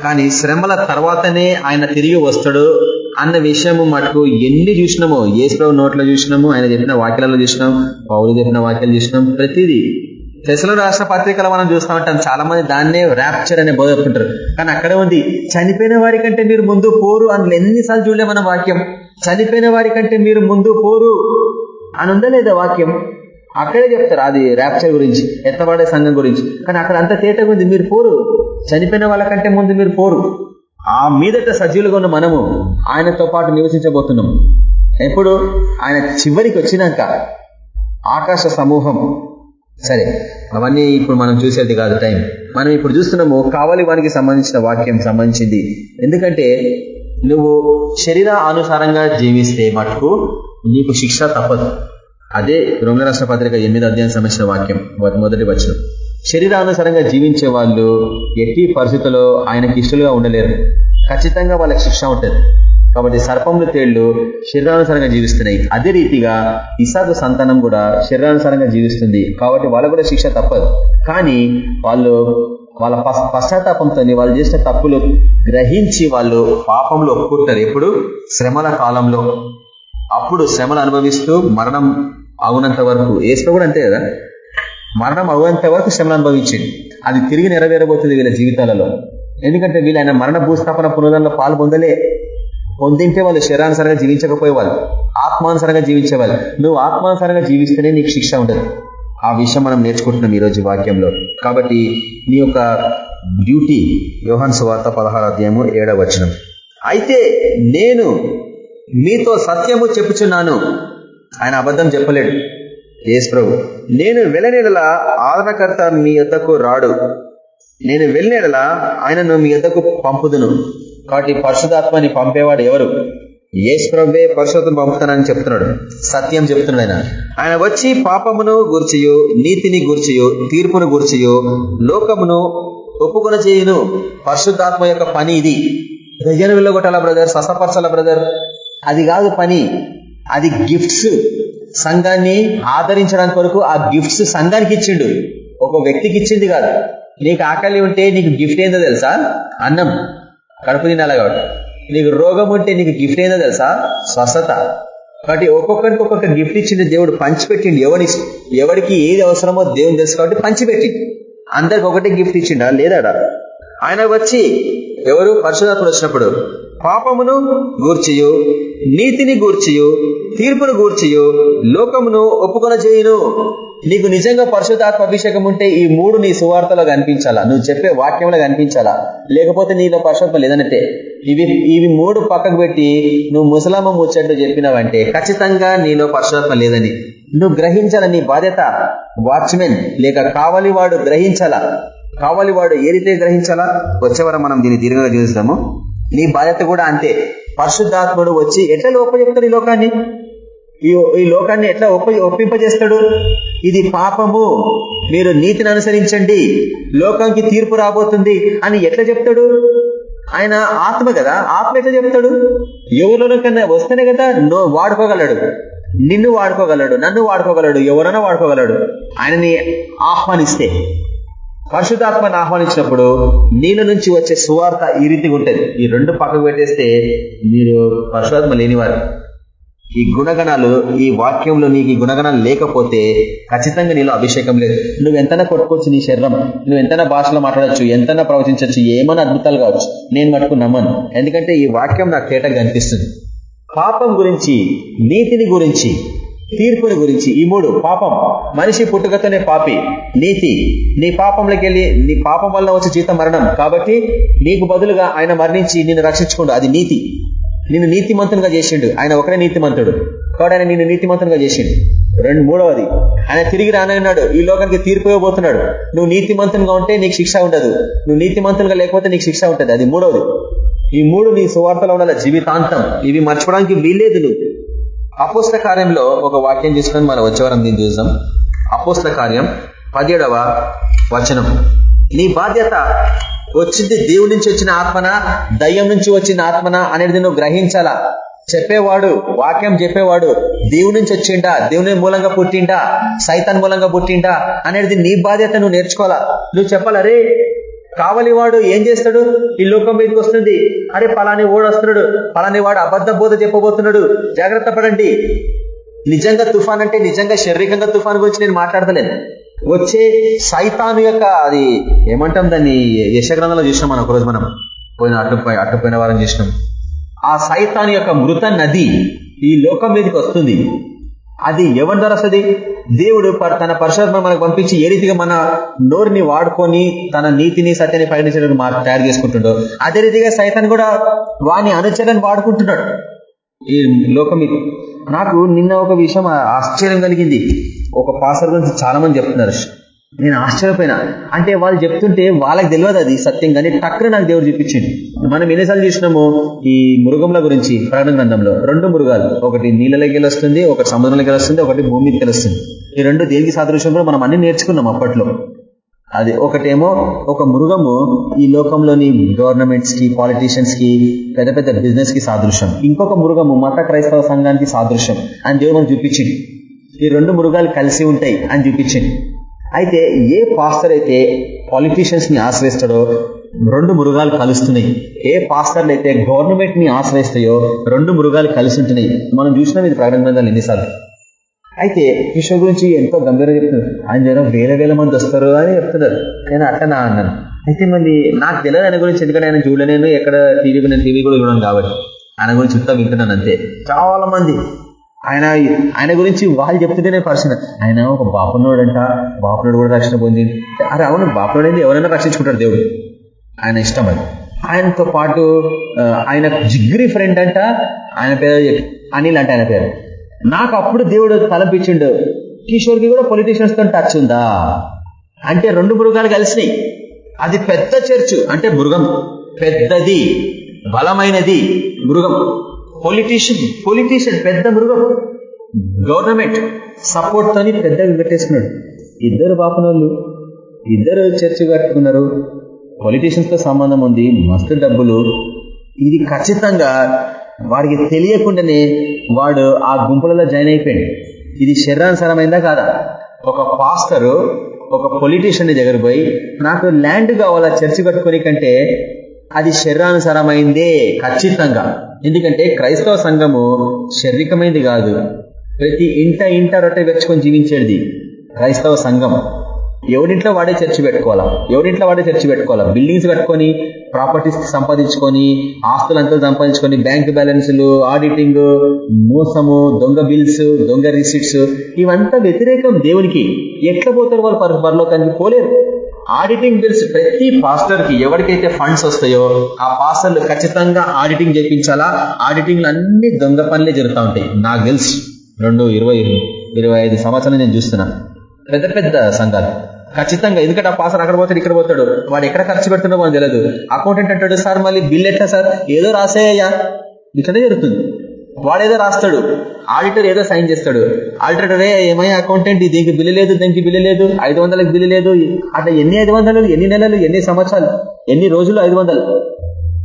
కానీ శ్రమల తర్వాతనే ఆయన తిరిగి వస్తాడు. అన్న విషయము మటుకు ఎన్ని చూసినామో ఏసుప్రభు నోట్లో చూసినాము ఆయన చెప్పిన వాక్యాలలో చూసినాం పౌరులు చెప్పిన వాక్యాలు చూసినాం ప్రతిదీ. దశలో రాష్ట్ర పత్రికలు మనం చూస్తూ ఉంటాం చాలా మంది దాన్నే ర్యాప్చర్ అనే బోధకుంటారు కానీ అక్కడే ఉంది చనిపోయిన వారి కంటే మీరు ముందు పోరు అందులో ఎన్నిసార్లు చూడలే మన వాక్యం. చనిపోయిన వారి కంటే మీరు ముందు పోరు అని ఉందా లేదా వాక్యం? అక్కడే చెప్తారు అది ర్యాప్చర్ గురించి ఎత్తబడే సంఘం గురించి. కానీ అక్కడ అంత తేటగా ఉంది మీరు పోరు. చనిపోయిన వాళ్ళకంటే ముందు మీరు పోరు. ఆ మీదట సజీవులుగా ఉన్న మనము ఆయనతో పాటు నివసించబోతున్నాం. ఎప్పుడు? ఆయన చివరికి వచ్చినాక. ఆకాశ సమూహం. సరే అవన్నీ ఇప్పుడు మనం చూసేది కాదు టైం. మనం ఇప్పుడు చూస్తున్నాము కావాలి వానికి సంబంధించిన వాక్యం సంబంధించింది. ఎందుకంటే నువ్వు శరీర అనుసారంగా జీవిస్తే మటుకు నీకు శిక్ష తప్పదు. అదే రోమిల రాష్ట్ర పత్రిక ఎనిమిది అధ్యాయం సంబంధించిన వాక్యం మొదటి వచ్చిన శరీరానుసారంగా జీవించే వాళ్ళు ఎట్టి పరిస్థితుల్లో ఆయనకి ఇష్టలుగా ఉండలేరు. ఖచ్చితంగా వాళ్ళకి శిక్ష ఉంటుంది. కాబట్టి సర్పములు తేళ్ళు శరీరానుసారంగా జీవిస్తున్నాయి. అదే రీతిగా ఇసాకు సంతానం కూడా శరీరానుసారంగా జీవిస్తుంది. కాబట్టి వాళ్ళకు కూడా శిక్ష తప్పదు. కానీ వాళ్ళు వాళ్ళ పశ్చాత్తాపంతో వాళ్ళు చేసిన తప్పులు గ్రహించి వాళ్ళు పాపంలో ఒప్పుకుంటారు. ఎప్పుడు? శ్రమల కాలంలో. అప్పుడు శ్రమలు అనుభవిస్తూ మరణం అవునంత వరకు. ఏసులో కూడా అంతే కదా? మరణం అవ్వంత వరకు శ్రమను అనుభవించింది. అది తిరిగి నెరవేరబోతుంది వీళ్ళ జీవితాలలో. ఎందుకంటే వీళ్ళు ఆయన మరణ భూస్థాపన పునరుదంలో పాల్పొందలే పొందింటే వాళ్ళు శరీరానుసారంగా జీవించకపోయేవాళ్ళు. ఆత్మానుసారంగా జీవించేవాళ్ళు. నువ్వు ఆత్మానుసారంగా జీవిస్తేనే నీకు శిక్ష ఉండదు. ఆ విషయం మనం నేర్చుకుంటున్నాం ఈరోజు వాక్యంలో. కాబట్టి నీ యొక్క డ్యూటీ యోహన్ సువార్త పదహారు అధ్యాయము ఏడవ వచనం. అయితే నేను మీతో సత్యము చెప్పుచున్నాను. ఆయన అబద్ధం చెప్పలేడు. యేసు ప్రభు నేను వెళ్ళనేడలా ఆదరణకర్త మీ యొద్దకు రాడు. నేను వెళ్ళినడలా ఆయనను మీ యొద్దకు పంపుదును. కాబట్టి పరిశుధాత్మని పంపేవాడు ఎవరు? యేసు ప్రభువే పరిశుద్ధం పంపుతానని చెప్తున్నాడు. సత్యం చెప్తున్నాడు ఆయన. ఆయన వచ్చి పాపమును గుర్చియు నీతిని గుర్చియు తీర్పును గుర్చియు లోకమును ఒప్పుకొన చేయును. పరిశుద్ధాత్మ యొక్క పని ఇది. దయ్యాన్ని వెళ్ళగొట్టాల బ్రదర్? స్వసపరచాల బ్రదర్? అది కాదు పని. అది గిఫ్ట్స్ సంఘాన్ని ఆదరించడానికి కొరకు ఆ గిఫ్ట్స్ సంఘానికి ఇచ్చిండు. ఒక వ్యక్తికి ఇచ్చింది కాదు. నీకు ఆకలి ఉంటే నీకు గిఫ్ట్ ఏందో తెలుసా? అన్నం. కడుపు తినాలి కాబట్టి. నీకు రోగం ఉంటే నీకు గిఫ్ట్ ఏందో తెలుసా? స్వస్థత. కాబట్టి ఒక్కొక్కరికి ఒక్కొక్క గిఫ్ట్ ఇచ్చిండు దేవుడు. పంచిపెట్టిండు. ఎవరి ఎవరికి ఏది అవసరమో దేవుని తెలుసు కాబట్టి పంచిపెట్టిండు. అందరికి ఒకటే గిఫ్ట్ ఇచ్చిండా? లేదాడా? ఆయన వచ్చి ఎవరు? పరిశుధాత్మలు వచ్చినప్పుడు పాపమును గూర్చియు నీతిని గూర్చియు తీర్పును గూర్చియు లోకమును ఒప్పుకొన చేయును నీకు నిజంగా పరిశుధాత్మ అభిషేకం ఉంటే ఈ మూడు నీ సువార్తలో కనిపించాలా? నువ్వు చెప్పే వాక్యంలో కనిపించాలా? లేకపోతే నీలో పరిశుభ్రం లేదనంటే ఇవి ఇవి మూడు పక్కకు పెట్టి నువ్వు ముసలామ ముచ్చట్లు చెప్పినావంటే ఖచ్చితంగా నీలో పరిశుధాత్మ లేదని. నువ్వు గ్రహించాల నీ బాధ్యత? వాచ్మెన్ లేక కావాలి వాడు గ్రహించాలా? కావాలి వాడు ఏ గ్రహించాలా? వచ్చేవారం మనం దీన్ని దీర్ఘంగా చూస్తాము నీ బాధ్యత కూడా అంతే. పరిశుద్ధాత్ముడు వచ్చి ఎట్లా ఒప్పచెప్తాడు ఈ లోకాన్ని? ఈ ఈ లోకాన్ని ఎట్లా ఒప్ప ఒప్పింపజేస్తాడు? ఇది పాపము. మీరు నీతిని అనుసరించండి. లోకంకి తీర్పు రాబోతుంది అని ఎట్లా చెప్తాడు? ఆయన ఆత్మ కదా. ఆత్మ ఎట్లా చెప్తాడు? ఎవరిలో కన్నా వస్తేనే కదా నో వాడుకోగలడు. నిన్ను వాడుకోగలడు నన్ను వాడుకోగలడు ఎవరైనా వాడుకోగలడు. ఆయనని ఆహ్వానిస్తే. పరిశుధాత్మని ఆహ్వానించినప్పుడు నీళ్ళ నుంచి వచ్చే సువార్త ఈ రీతిగా ఉంటుంది. ఈ రెండు పక్కకు పెట్టేస్తే మీరు పరిశుధాత్మ లేనివారు. ఈ గుణగణాలు ఈ వాక్యంలో నీకు ఈ గుణగణాలు లేకపోతే ఖచ్చితంగా నీలో అభిషేకం లేదు. నువ్వు ఎంతైనా కొట్టుకోవచ్చు నీ శరీరం. నువ్వు ఎంతైనా భాషలో మాట్లాడచ్చు ఎంతైనా ప్రవచించవచ్చు ఏమైనా అద్భుతాలు కావచ్చు నేను మటుకు నమ్మను. ఎందుకంటే ఈ వాక్యం నాకు తేటగా కనిపిస్తుంది. పాపం గురించి నీతిని గురించి తీర్పుని గురించి. ఈ మూడు పాపం. మనిషి పుట్టుకతోనే పాపి. నీతి. నీ పాపంలోకి వెళ్ళి నీ పాపం వల్ల వచ్చే జీతం మరణం. కాబట్టి నీకు బదులుగా ఆయన మరణించి నిన్ను రక్షించుకోండు. అది నీతి. నిన్ను నీతిమంతునిగా చేసిండు. ఆయన ఒకడే నీతిమంతుడు. కాబట్టి ఆయన నిన్ను నీతిమంతునిగా చేసిండు. రెండు మూడవది. ఆయన తిరిగి రానన్నాడు. ఈ లోకానికి తీర్పు ఇవ్వబోతున్నాడు. నువ్వు నీతిమంతునిగా ఉంటే నీకు శిక్ష ఉండదు. నువ్వు నీతిమంతునిగా లేకపోతే నీకు శిక్ష ఉంటుంది. అది మూడవది. ఈ మూడు నీ సువార్తలో ఉండాలి. జీవితాంతం. ఇవి మర్చిపోవడానికి వీల్లేదు నువ్వు. అపోస్త కార్యంలో ఒక వాక్యం తీసుకొని మనం వచ్చేవారం దీన్ని చూద్దాం. అపోస్త కార్యం పదిహేడవ వచనం నీ బాధ్యత వచ్చింది దేవుడి నుంచి వచ్చిన ఆత్మన? దయ్యం నుంచి వచ్చిన ఆత్మన? అనేది నువ్వు గ్రహించాలా? చెప్పేవాడు వాక్యం చెప్పేవాడు దేవుడి నుంచి వచ్చిండా? దేవుని మూలంగా పుట్టిండా? సైతాన్ మూలంగా పుట్టిండా? అనేది నీ బాధ్యత నువ్వు నేర్చుకోవాలా? నువ్వు చెప్పాలరే కావలివాడు ఏం చేస్తాడు? ఈ లోకం మీదకి వస్తుంది. అరే పలాని ఓడు వస్తున్నాడు. పలాని వాడు అబద్ధ బోధ చెప్పబోతున్నాడు. జాగ్రత్త పడండి. నిజంగా తుఫాన్ అంటే నిజంగా శారీరకంగా తుఫాన్ గురించి నేను మాట్లాడతలేను. వచ్చే సైతాను యొక్క అది ఏమంటాం దాన్ని? యశగ్రంథంలో చూసినాం మనం ఒకరోజు మనం. పోయిన అట్టుపై అట్టుపోయిన వారం చూసినాం. ఆ సైతాన్ యొక్క మృత నది ఈ లోకం మీదకి వస్తుంది. అది ఎవరి ద్వారా వస్తుంది? దేవుడు తన పరిశోధన మనకు పంపించి ఏ రీతిగా మన నోరుని వాడుకొని తన నీతిని సత్యాన్ని ప్రకటించడానికి మా తయారు చేసుకుంటుండో అదే రీతిగా సైతాన్ కూడా వాని అనుచరాన్ని వాడుకుంటున్నాడు. ఈ లోకం నాకు నిన్న ఒక విషయం ఆశ్చర్యం కలిగింది. ఒక పాసర్ గురించి చాలా మంది చెప్తున్నారు. నేను ఆశ్చర్యపోయినా. అంటే వాళ్ళు చెప్తుంటే వాళ్ళకి తెలియదు అది సత్యం కానీ టక్కున నాకు దేవుడు చూపించింది మనం ఎన్నిసార్లు చూసినాము ఈ మృగంల గురించి ప్రకటన గ్రంథంలో రెండు మృగాలు ఒకటి నీళ్ళలోకి వెళ్ళొస్తుంది ఒకటి సముద్రంలోకి వెళ్ళొస్తుంది ఒకటి భూమి మీదకి వెళ్ళొస్తుంది ఈ రెండు దేనికి సాదృశ్యం కూడా మనం అన్ని నేర్చుకున్నాం అప్పట్లో. అది ఒకటేమో ఒక మృగము ఈ లోకంలోని గవర్నమెంట్స్కి పాలిటీషియన్స్కి పెద్ద పెద్ద బిజినెస్కి సాదృశ్యం. ఇంకొక మృగము మత క్రైస్తవ సంఘానికి సాదృశ్యం అని దేవుడు మనం చూపించింది ఈ రెండు మృగాలు కలిసి ఉంటాయి అని చూపించింది అయితే ఏ పాస్టర్ అయితే పాలిటీషియన్స్ని ఆశ్రయిస్తాడో రెండు మృగాలు కలుస్తున్నాయి. ఏ పాస్టర్లు అయితే గవర్నమెంట్ని ఆశ్రయిస్తాయో రెండు మృగాలు కలిసి ఉంటున్నాయి. మనం చూసినాం ఇది ప్రకటన గ్రంథాలు ఎన్నిసార్లు. అయితే కిషోర్ గురించి ఎంతో గంభీరంగా చెప్తున్నారు. ఆయన జనం వేల వేల మంది వస్తారు అని చెప్తున్నారు. నేను అట్లా అన్నాను. అయితే మళ్ళీ నాకు తెలియదు ఆయన గురించి ఎందుకంటే ఆయన చూడలేను. ఎక్కడ టీవీ నేను టీవీ కూడా చూడను కాబట్టి. ఆయన గురించి చుట్టా వింటున్నాను అంతే. చాలా మంది ఆయన ఆయన గురించి వాళ్ళు చెప్తుంటేనే పరిశీలన ఆయన ఒక బాపునోడంట బాపునోడు కూడా రక్షణ పొంది అరే అవును బాపునోడు ఎవరైనా రక్షించుకుంటాడు దేవుడు. ఆయన ఇష్టం అది. ఆయనతో పాటు ఆయన జిగ్రీ ఫ్రెండ్ అంట ఆయన పేరు అనిల్ అంట ఆయన పేరు. నాకు అప్పుడు దేవుడు తలపించిండు. కిషోర్కి కూడా పొలిటీషియన్స్తో టచ్ ఉందా? అంటే రెండు మృగాలు కలిసినాయి. అది పెద్ద చర్చ్ అంటే మృగం. పెద్దది బలమైనది మృగం. పొలిటీషియన్ పొలిటీషియన్ పెద్ద మృగం. గవర్నమెంట్ సపోర్ట్ తోని పెద్దగా కట్టేసుకున్నాడు ఇద్దరు బాపనోళ్ళు ఇద్దరు చర్చ కట్టుకున్నారు. పొలిటీషియన్స్తో సంబంధం ఉంది మస్తు డబ్బులు. ఇది ఖచ్చితంగా వాడికి తెలియకుండానే వాడు ఆ గుంపులలో జాయిన్ అయిపోయాడు. ఇది శరీరానుసరమైందా కాదా? ఒక పాస్టరు ఒక పొలిటీషియన్ దగ్గర పోయి నాకు ల్యాండ్ కావాలా చర్చి కట్టుకొని కంటే అది శరీరానుసారమైందే ఖచ్చితంగా. ఎందుకంటే క్రైస్తవ సంఘము శారీరకమైంది కాదు. ప్రతి ఇంట ఇంట రొట్టె పెంచుకొని జీవించేది క్రైస్తవ సంఘం. ఎవరింట్లో వాడే చర్చి పెట్టుకోవాలా? ఎవరింట్లో వాడే చర్చి పెట్టుకోవాలా? బిల్డింగ్స్ కట్టుకొని ప్రాపర్టీస్ సంపాదించుకొని ఆస్తులంతా సంపాదించుకొని బ్యాంక్ బ్యాలెన్సులు ఆడిటింగ్ మోసము దొంగ బిల్స్ దొంగ రిసిట్స్ ఇవంతా వ్యతిరేకం దేవునికి. ఎట్లా పోతారు వాళ్ళు పరలోకానికి? పోలేరు. ఆడిటింగ్ బిల్స్ ప్రతి పాస్టర్కి ఎవరికైతే ఫండ్స్ వస్తాయో ఆ పాస్టర్లు ఖచ్చితంగా ఆడిటింగ్ చేయించాలా ఆడిటింగ్లు అన్ని దొంగ పనులే జరుగుతూ ఉంటాయి. నాకు తెలుసు. రెండు ఇరవై ఇరవై ఐదు సంవత్సరాలు నేను చూస్తున్నా. పెద్ద పెద్ద సంఘాలు. ఖచ్చితంగా. ఎందుకంటే ఆ పాసర్ అక్కడ పోతాడు ఇక్కడ పోతాడు. వాడు ఎక్కడ ఖర్చు పెడుతున్నాడో మనకు తెలియదు అకౌంటెంట్ అంటాడు సార్ మళ్ళీ బిల్ ఎట్లా సార్? ఏదో రాసేయ్యా. ఇట్లనే జరుగుతుంది. వాడేదో రాస్తాడు. ఆడిటర్ ఏదో సైన్ చేస్తాడు. ఆడిటర్ ఏమయ్యా అకౌంటెంట్ దీనికి బిల్లు లేదు దీనికి బిల్లు లేదు ఐదు వందలకు బిల్లు లేదు అట్లా ఎన్ని ఐదు వందలు ఎన్ని నెలలు ఎన్ని సంవత్సరాలు ఎన్ని రోజులు ఐదు వందలు?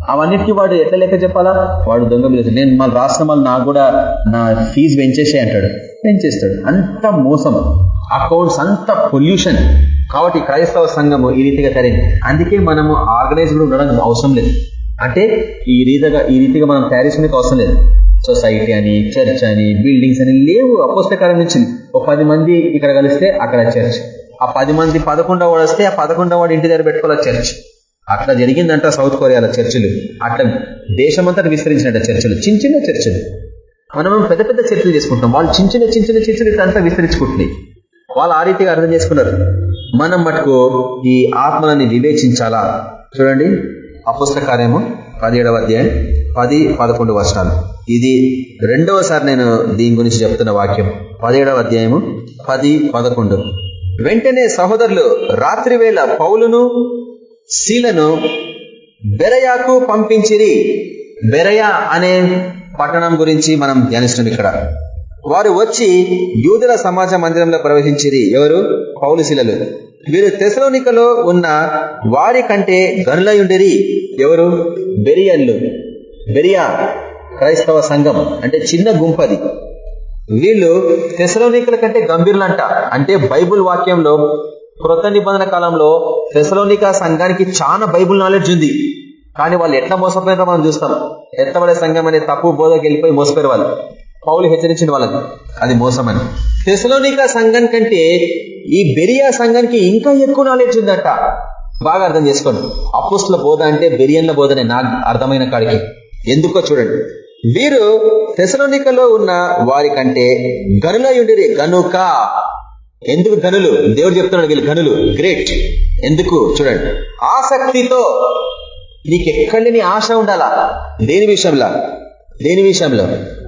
అవన్నిటికీ వాడు ఎట్లా లెక్క చెప్పాలా? వాడు దొంగ బిల్లు నేను మళ్ళీ రాసిన వాళ్ళు నాకు కూడా నా ఫీజు పెంచేసే అంటాడు. పెంచేస్తాడు. అంత మోసం. అకౌంట్స్ అంత పొల్యూషన్ కాబట్టి క్రైస్తవ సంఘము ఈ రీతిగా తరింది అందుకే మనము ఆర్గనైజ్డ్ ఉండడం అవసరం లేదు. అంటే ఈ రీతిగా ఈ రీతిగా మనం తయారు అవసరం లేదు. సొసైటీ అని చర్చ్ అని బిల్డింగ్స్ అని లేవు. అపుస్తకాలం నుంచి ఒక పది మంది ఇక్కడ కలిస్తే అక్కడ చర్చ్. ఆ పది మంది పదకొండవ వాడు వస్తే ఆ పదకొండవ వాడు ఇంటి దగ్గర పెట్టుకోవాలి చర్చ్. అట్లా జరిగిందంట సౌత్ కొరియాలో చర్చిలు. అట్లా దేశమంతటా విస్తరించినట్ట చర్చలు. చిన్న చిన్న చర్చలు. మనం పెద్ద పెద్ద చర్చలు చేసుకుంటాం. వాళ్ళు చిన్న చిన్న చిన్న చిన్న చర్చలు ఇట్లంతా విస్తరించుకుంటున్నాయి. వాళ్ళు ఆ రీతిగా అర్థం చేసుకున్నారు. మనం మటుకు ఈ ఆత్మలని వివేచించాలా? చూడండి. అపుస్తక కార్యము పదిహేడవ అధ్యాయం పది పదకొండు వర్షాలు ఇది రెండవసారి నేను దీని గురించి చెప్తున్న వాక్యం. పదిహేడవ అధ్యాయము పది పదకొండు. వెంటనే సహోదరులు రాత్రి వేళ పౌలును శీలను బెరయాకు పంపించిరి. బెరయా అనే పట్టణం గురించి మనం ధ్యానిస్తున్నాం ఇక్కడ. వారు వచ్చి యూదుల సమాజ మందిరంలో ప్రవేశించిరి. ఎవరు? పౌలుశీలలు వీరు తెసలోనికలో ఉన్న వారి కంటే గనులయుండిరి ఎవరు? బెరియన్లు. బెరియా. క్రైస్తవ సంఘం అంటే చిన్న గుంపది. వీళ్ళు తెసలోనికల కంటే గంభీరులంట. అంటే బైబుల్ వాక్యంలో కృత నిబంధన కాలంలో తెసలోనిక సంఘానికి చాలా బైబుల్ నాలెడ్జ్ ఉంది. కానీ వాళ్ళు ఎట్లా మోసపోయారో మనం చూస్తాం. ఎత్తబడే సంఘం అనే తప్పు బోధకి వెళ్ళిపోయి మోసపోయారు వాళ్ళు. పౌలు హెచ్చరించిన వాళ్ళకి అది మోసమని. తెసలోనిక సంఘం కంటే ఈ బెరియా సంఘానికి ఇంకా ఎక్కువ నాలెడ్జ్ ఉందట. బాగా అర్థం చేసుకోండి. అప్పుస్ల బోధ అంటే బెరియన్ల బోధనే నాకు అర్థమైన కాడికి. ఎందుకో చూడండి. వీరు తెసలోనికలో ఉన్న వారి కంటే గనులయుండిరి. గనుక. ఎందుకు గనులు? దేవుడు చెప్తున్నాడు వీళ్ళు గనులు. గ్రేట్ ఎందుకు? చూడండి. ఆసక్తితో నీకు ఎక్కడిని ఆశ ఉండాలా? దేని విషయంలో? దేని విషయంలో?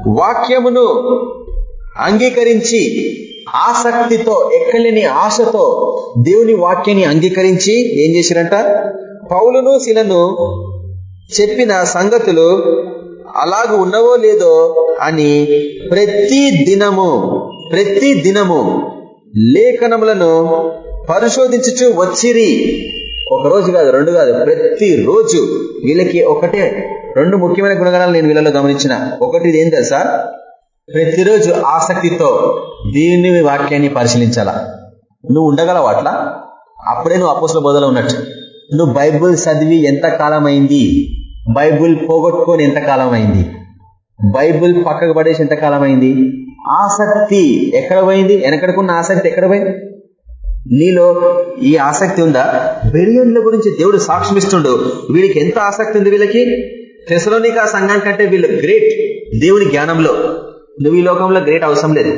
వాక్యమును అంగీకరించి ఆసక్తితో ఎక్కలేని ఆశతో దేవుని వాక్యాన్ని అంగీకరించి ఏం చేసిరంట పౌలును శిలను చెప్పిన సంగతులు అలాగ ఉన్నవో లేదో అని ప్రతి దినము ప్రతి దినము లేఖనములను పరిశోధించుచు వచ్చిరి. ఒక రోజు కాదు రెండు కాదు ప్రతి రోజు వీళ్ళకి ఒకటే రెండు ముఖ్యమైన గుణగణాలు నేను వీళ్ళలో గమనించిన. ఒకటి ఏం తెలుసా? ప్రతిరోజు ఆసక్తితో దీని వాక్యాన్ని పరిశీలించాలా? నువ్వు ఉండగలవు అట్లా? అప్పుడే నువ్వు అపోసుల బోధలో ఉన్నట్టు. నువ్వు బైబుల్ చదివి ఎంత కాలం అయింది బైబుల్ పోగొట్టుకొని ఎంతకాలం అయింది బైబుల్ పక్కకు పడేసి ఎంతకాలం అయింది ఆసక్తి ఎక్కడ పోయింది? వెనకడుకున్న ఆసక్తి ఎక్కడ పోయింది? నీలో ఈ ఆసక్తి ఉందా? బెరియన్ల గురించి దేవుడు సాక్ష్యమిస్తుండు వీడికి ఎంత ఆసక్తి ఉంది వీళ్ళకి? తెసలోనిక సంఘం కంటే వీళ్ళు గ్రేట్ దేవుని జ్ఞానంలో. నువ్వు ఈ లోకంలో గ్రేట్ అవసరం లేదు.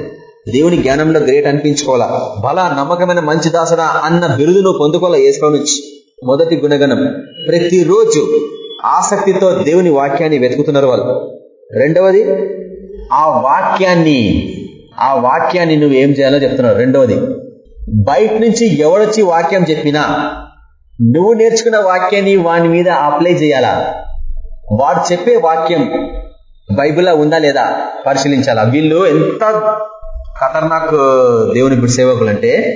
దేవుని జ్ఞానంలో గ్రేట్ అనిపించుకోవాలా? బల నమ్మకమైన మంచి దాసరా అన్న బిరుదు నువ్వు పొందుకోవాలా? ఏసుకో నుంచి మొదటి గుణగణం. ప్రతిరోజు ఆసక్తితో దేవుని వాక్యాన్ని వెతుకుతున్నారు వాళ్ళు. రెండవది ఆ వాక్యాన్ని ఆ వాక్యాన్ని నువ్వు ఏం చేయాలో చెప్తున్నావు. రెండవది బయట నుంచి ఎవడొచ్చి వాక్యం చెప్పినా నువ్వు నేర్చుకున్న వాక్యాన్ని వాని మీద అప్లై చేయాలా? వాడు చెప్పే వాక్యం బైబిల్లా ఉందా లేదా? పరిశీలించాలా? వీళ్ళు ఎంత ఖతర్నాక్ దేవుని సేవకులు అంటే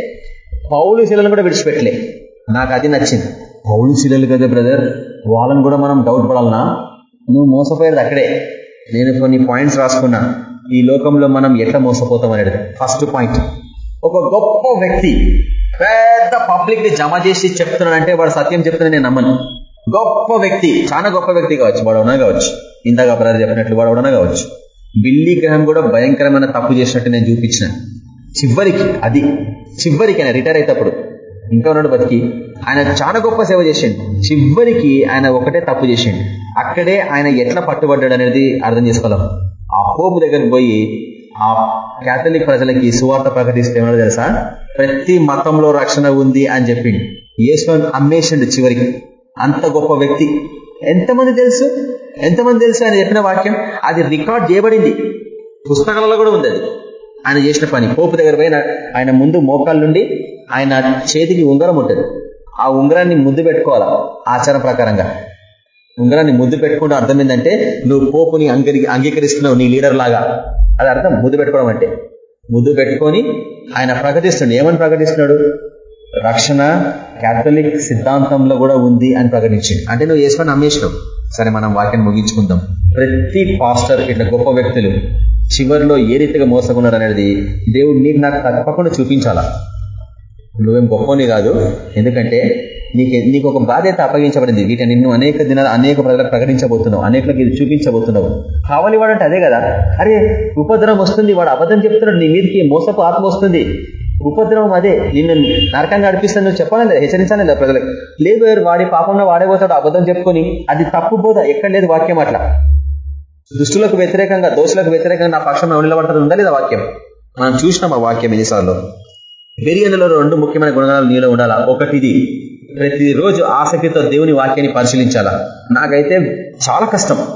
పౌలు శిలను కూడా విడిచిపెట్టలే. నాకు అది నచ్చింది. పౌలు కదా బ్రదర్ వాళ్ళని కూడా మనం డౌట్ పడాలనా? నువ్వు మోసపోయేది అక్కడే. నేను కొన్ని పాయింట్స్ రాసుకున్నా. ఈ లోకంలో మనం ఎట్లా మోసపోతాం అనేది. ఫస్ట్ పాయింట్ ఒక గొప్ప వ్యక్తి పెద్ద పబ్లిక్ని జమ చేసి చెప్తున్నాడంటే వాడు సత్యం చెప్తున్నా నేను నమ్మను. గొప్ప వ్యక్తి చాలా గొప్ప వ్యక్తి కావచ్చు. వాడవనా కావచ్చు. ఇందాక బ్రదర్ చెప్పినట్లు వాడు కావచ్చు. బిల్లీ గ్రహం కూడా భయంకరమైన తప్పు చేసినట్టు నేను చూపించిన. చివరికి అది చివరికి ఆయన రిటైర్ అప్పుడు ఇంకా ఉన్నాడు బతికి. ఆయన చాలా గొప్ప సేవ చేసిండు. చివరికి ఆయన ఒకటే తప్పు చేసిండు. అక్కడే ఆయన ఎట్లా పట్టుబడ్డాడు అనేది అర్థం చేసుకోలేం. ఆ పోపు దగ్గరికి పోయి ఆ క్యాథలిక్ ప్రజలకి సువార్త ప్రకటిస్తే ఏమన్నా తెలుసా? ప్రతి మతంలో రక్షణ ఉంది అని చెప్పిండు. యేసుని అమ్మేసిండు చివరికి. అంత గొప్ప వ్యక్తి. ఎంతమంది తెలుసు? ఎంతమంది తెలుసు ఆయన చెప్పిన వాక్యం? అది రికార్డ్ చేయబడింది. పుస్తకాలలో కూడా ఉంది అది. ఆయన చేసిన పని. పోపు దగ్గర పోయిన ఆయన ముందు మోకాళ్ళ నుండి ఆయన చేతికి ఉంగరం ఉంటుంది ఆ ఉంగరాన్ని ముద్దు పెట్టుకోవాలా? ఆచారం ప్రకారంగా. ఉంగరాన్ని ముద్దు పెట్టుకుంటూ అర్థం ఏంటంటే నువ్వు పోపుని అంగీ అంగీకరిస్తున్నావు నీ లీడర్ లాగా. అది అర్థం? ముద్దు పెట్టుకోవడం అంటే. ముద్దు పెట్టుకొని ఆయన ప్రకటిస్తున్నాడు. ఏమని ప్రకటిస్తున్నాడు? రక్షణ క్యాథలిక్ సిద్ధాంతంలో కూడా ఉంది అని ప్రకటించింది అంటే నువ్వు వేసుకొని నమ్మేసినావు. సరే మనం వాక్యాన్ని ముగించుకుందాం. ప్రతి పాస్టర్ ఇట్లా గొప్ప వ్యక్తులు చివరిలో ఏ రీతిగా మోసకున్నారు అనేది దేవుడు నీకు నాకు తప్పకుండా చూపించాలా? నువ్వేం గొప్పని కాదు. ఎందుకంటే నీకు నీకు ఒక బాధ్యత అప్పగించబడింది. వీటిని నిన్ను అనేక దినాలు అనేక ప్రజలకు ప్రకటించబోతున్నావు. అనేకలకు ఇది చూపించబోతున్నావు. కావాలి వాడంటే అదే కదా. అరే ఉపద్రవం వస్తుంది వాడు అబద్ధం చెప్తున్నాడు. నీ మీదకి మోసపు ఆత్మ వస్తుంది. ఉపద్రవం అదే. నిన్ను నరకంగా నడిపిస్తాను నువ్వు చెప్పాలి లేదా హెచ్చరించాలి లేదా ప్రజలకు. లేదు వాడి పాపంలో వాడేపోతాడు అబద్ధం చెప్పుకొని. అది తప్పు బోధ. ఎక్కడ లేదు వాక్యం అట్లా. దుష్టులకు వ్యతిరేకంగా దోషులకు వ్యతిరేకంగా నా పక్షంలో నిలబడతాడు. ఉందా లేదా వాక్యం? మనం చూసినాం ఆ వాక్యం ఎన్నిసార్లు. బెరియన్లలో రెండు ముఖ్యమైన గుణగాలు నీలో ఉండాలా? ఒకటిది ప్రతిరోజు ఆసక్తితో దేవుని వాక్యాన్ని పరిశీలించాలా? నాకైతే చాలా కష్టం.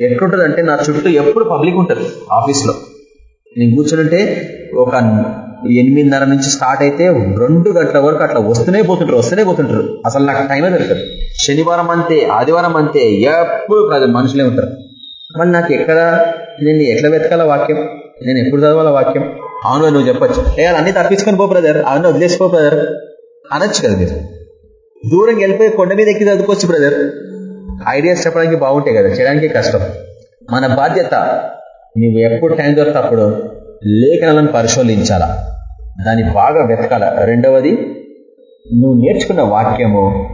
ఎట్లుంటుందంటే నా చుట్టూ ఎప్పుడు పబ్లిక్ ఉంటుంది ఆఫీస్లో. నేను కూర్చుంటే ఒక ఎనిమిదిన్నర నుంచి స్టార్ట్ అయితే రెండు గంటల వరకు అట్లా వస్తూనే పోతుంటారు వస్తూనే పోతుంటారు. అసలు నాకు టైమే దొరకదు. శనివారం అంతే ఆదివారం అంతే ఎప్పుడు మనుషులే ఉంటారు. మళ్ళీ నాకు ఎక్కడ నేను ఎట్లా వెతకాల వాక్యం? నేను ఎప్పుడు చదవాల వాక్యం? అవును నువ్వు చెప్పచ్చు. ఏ అన్ని తప్పించుకొని పో బ్రదర్ అవన్నీ వదిలేసిపో బ్రదర్ అనొచ్చు కదా మీరు. దూరం వెళ్ళిపోయి కొండ మీద ఎక్కి చదువుకోవచ్చు బ్రదర్ ఐడియాస్ చెప్పడానికి బాగుంటాయి కదా చేయడానికి కష్టం. మన బాధ్యత నువ్వు ఎప్పుడు టైం దొరికినప్పుడు లేఖనాలను పరిశోధించాలా? దాన్ని బాగా వెతకాల? రెండవది నువ్వు నేర్చుకున్న వాక్యము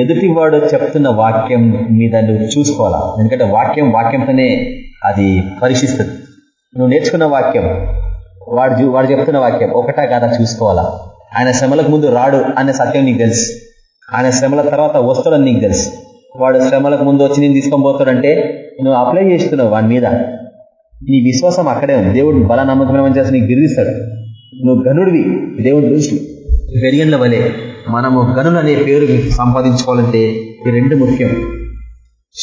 ఎదుటివాడు చెప్తున్న వాక్యం మీద నువ్వు చూసుకోవాలా? ఎందుకంటే వాక్యం వాక్యంతోనే అది పరీక్షిస్తుంది నువ్వు నేర్చుకున్న వాక్యం వాడు వాడు చెప్తున్న వాక్యం ఒకటా కాదా చూసుకోవాలా? ఆయన శ్రమలకు ముందు రాడు అనే సత్యం నీకు తెలుసు. ఆయన శ్రమల తర్వాత వస్తాడని నీకు తెలుసు. వాడు శ్రమలకు ముందు వచ్చి నేను తీసుకొని పోతాడంటే నువ్వు అప్లై చేస్తున్నావు వాడి మీద. నీ విశ్వాసం అక్కడే ఉంది. దేవుడు బల నమ్మకమైన చేసి నీకు గిరిదిస్తాడు నువ్వు గనుడివి దేవుడి దృష్టి పెరిగిన వలె మనము గనులు అనే పేరు సంపాదించుకోవాలంటే ఈ రెండు ముఖ్యం.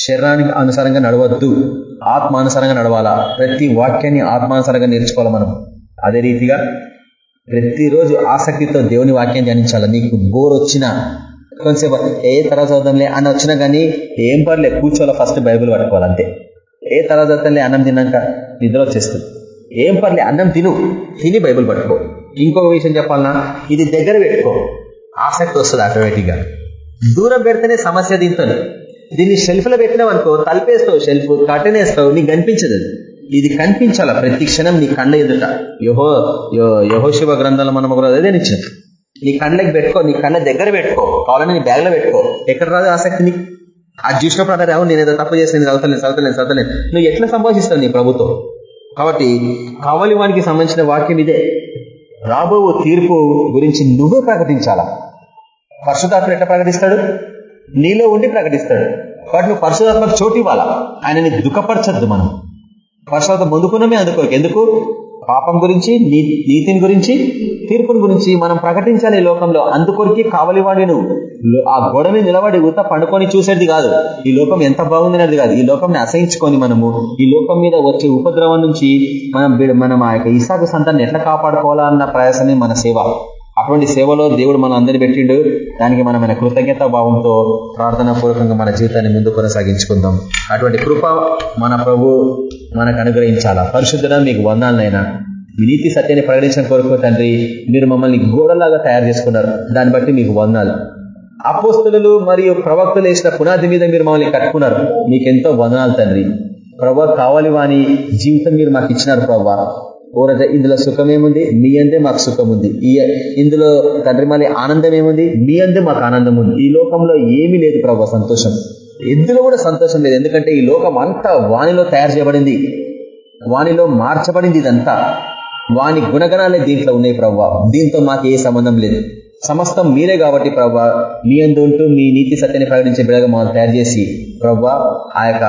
శరీరానికి అనుసారంగా నడవద్దు. ఆత్మానుసారంగా నడవాలా. ప్రతి వాక్యాన్ని ఆత్మానుసారంగా నేర్చుకోవాలి మనం. అదే రీతిగా ప్రతిరోజు ఆసక్తితో దేవుని వాక్యం ధ్యానించాలి? నీకు బోర్ వచ్చినా కొంచెం ఏ తర చదువుతాంలే అని వచ్చినా కానీ ఏం పర్లే కూర్చోవాలి? ఫస్ట్ బైబుల్ పట్టుకోవాలి అంతే. ఏ తర చదువుతాంలే అన్నం తిన్నాక నిద్ర వచ్చేస్తుంది. ఏం పర్లే అన్నం తిను. తిని బైబుల్ పట్టుకో. ఇంకొక విషయం చెప్పాలన్నా ఇది దగ్గర పెట్టుకో. ఆసక్తి వస్తుంది ఆటోమేటిక్గా. దూరం పెడితేనే సమస్య దీంతో దీన్ని షెల్ఫ్లో పెట్టినావు అనుకో తలిపేస్తావు షెల్ఫ్ కట్టనేస్తావు నీకు కనిపించదు ఇది కనిపించాల? ప్రతి క్షణం నీ కళ్ళ ఎదుట. యహో యహోశివ గ్రంథాలు మనం కూడా అదే నిచ్చిన నీ కళ్ళకి పెట్టుకో నీ కళ్ళ దగ్గర పెట్టుకో కావాలని నీ బ్యాగ్లో పెట్టుకో. ఎక్కడ రాదు ఆసక్తి నీకు? అది చూసినప్పుడు అంటే రావు నేను ఏదో తప్పు చేసి నేను చదువుతలేను చదువుతలేను చదువుతలేను. నువ్వు ఎట్లా సంభాషిస్తావు నీ ప్రభుత్వం? కాబట్టి కావలి వానికి సంబంధించిన వాక్యం ఇదే. రాబో తీర్పు గురించి నువ్వే ప్రకటించాలా? పరిశుధాత్మ ఎట్లా ప్రకటిస్తాడు? నీలో ఉండి ప్రకటిస్తాడు. కాబట్టి నువ్వు పరిశుధాత్మకు చోటు ఇవ్వాలా? ఆయనని దుఃఖపరచద్దు మనం. వర్షాలతో పొందుకున్నమే అందుకోక ఎందుకు? పాపం గురించి నీతిని గురించి తీర్పుని గురించి మనం ప్రకటించాలి ఈ లోకంలో. అందుకొరికి కావలివాడి నువ్వు ఆ మీద నిలబడి ఊత పండుకొని చూసేది కాదు. ఈ లోకం ఎంత బాగుందనేది కాదు. ఈ లోకంని అసహించుకొని మనము ఈ లోకం మీద వచ్చే ఉపద్రవం నుంచి మనం మనం ఆ యొక్క ఇసాకు సంతాన్ని ఎట్లా కాపాడుకోవాలన్న ప్రయాసమే మన సేవ. అటువంటి సేవలో దేవుడు మన అందరినీ పెట్టిండు. దానికి మనం మన కృతజ్ఞత భావంతో ప్రార్థనా పూర్వకంగా మన జీవితాన్ని ముందు కొనసాగించుకుందాం. అటువంటి కృప మన ప్రభు మనకు అనుగ్రహించాలా? పరిశుద్ధన మీకు వందాలనైనా. మీ నీతి సత్యాన్ని ప్రకటించిన కొరకు తండ్రి మీరు మమ్మల్ని గోడలాగా తయారు చేసుకున్నారు. దాన్ని బట్టి మీకు వందాలు. అపోస్తులు మరియు ప్రవక్తలు వేసిన పునాది మీద మీరు మమ్మల్ని కట్టుకున్నారు. మీకెంతో వందనాలు తండ్రి. ప్రభా కావాలి వాని జీవితం మీరు మాకు ఇచ్చినారు ప్రభా. ఓరజ ఇందులో సుఖం ఏముంది మీ అందే మాకు సుఖం ఉంది ఈ ఇందులో తండ్రి మళ్ళీ ఆనందం ఏముంది మీ అందే మాకు ఆనందం ఉంది ఈ లోకంలో ఏమీ లేదు ప్రభావ సంతోషం. ఎందులో కూడా సంతోషం లేదు. ఎందుకంటే ఈ లోకం అంతా వానిలో తయారు చేయబడింది. వానిలో మార్చబడింది ఇదంతా. వాని గుణగణాలే దీంట్లో ఉన్నాయి ప్రవ్వా దీంతో మాకు ఏ సంబంధం లేదు. సమస్తం మీరే కాబట్టి ప్రభా మీ అందు ఉంటూ మీ నీతి సత్యాన్ని ప్రకటించే బిడగా మమ్మల్ని తయారు చేసి ప్రభా ఆ యొక్క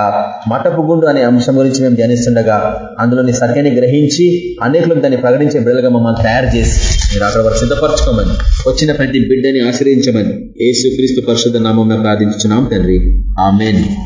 మటపు గుండు అనే అంశం గురించి మేము ధ్యానిస్తుండగా అందులోని సత్యాన్ని గ్రహించి అనేకులకు దాన్ని ప్రకటించే బిడలుగా మమ్మల్ని తయారు చేసి మీరు అక్కడ వరకు సిద్ధపరచుకోమని వచ్చిన ప్రతి బిడ్డని ఆశ్రయించమని ఏసు క్రీస్తు పరిశుద్ధ నామం ప్రార్థించున్నాం తండ్రి. ఆమెన్.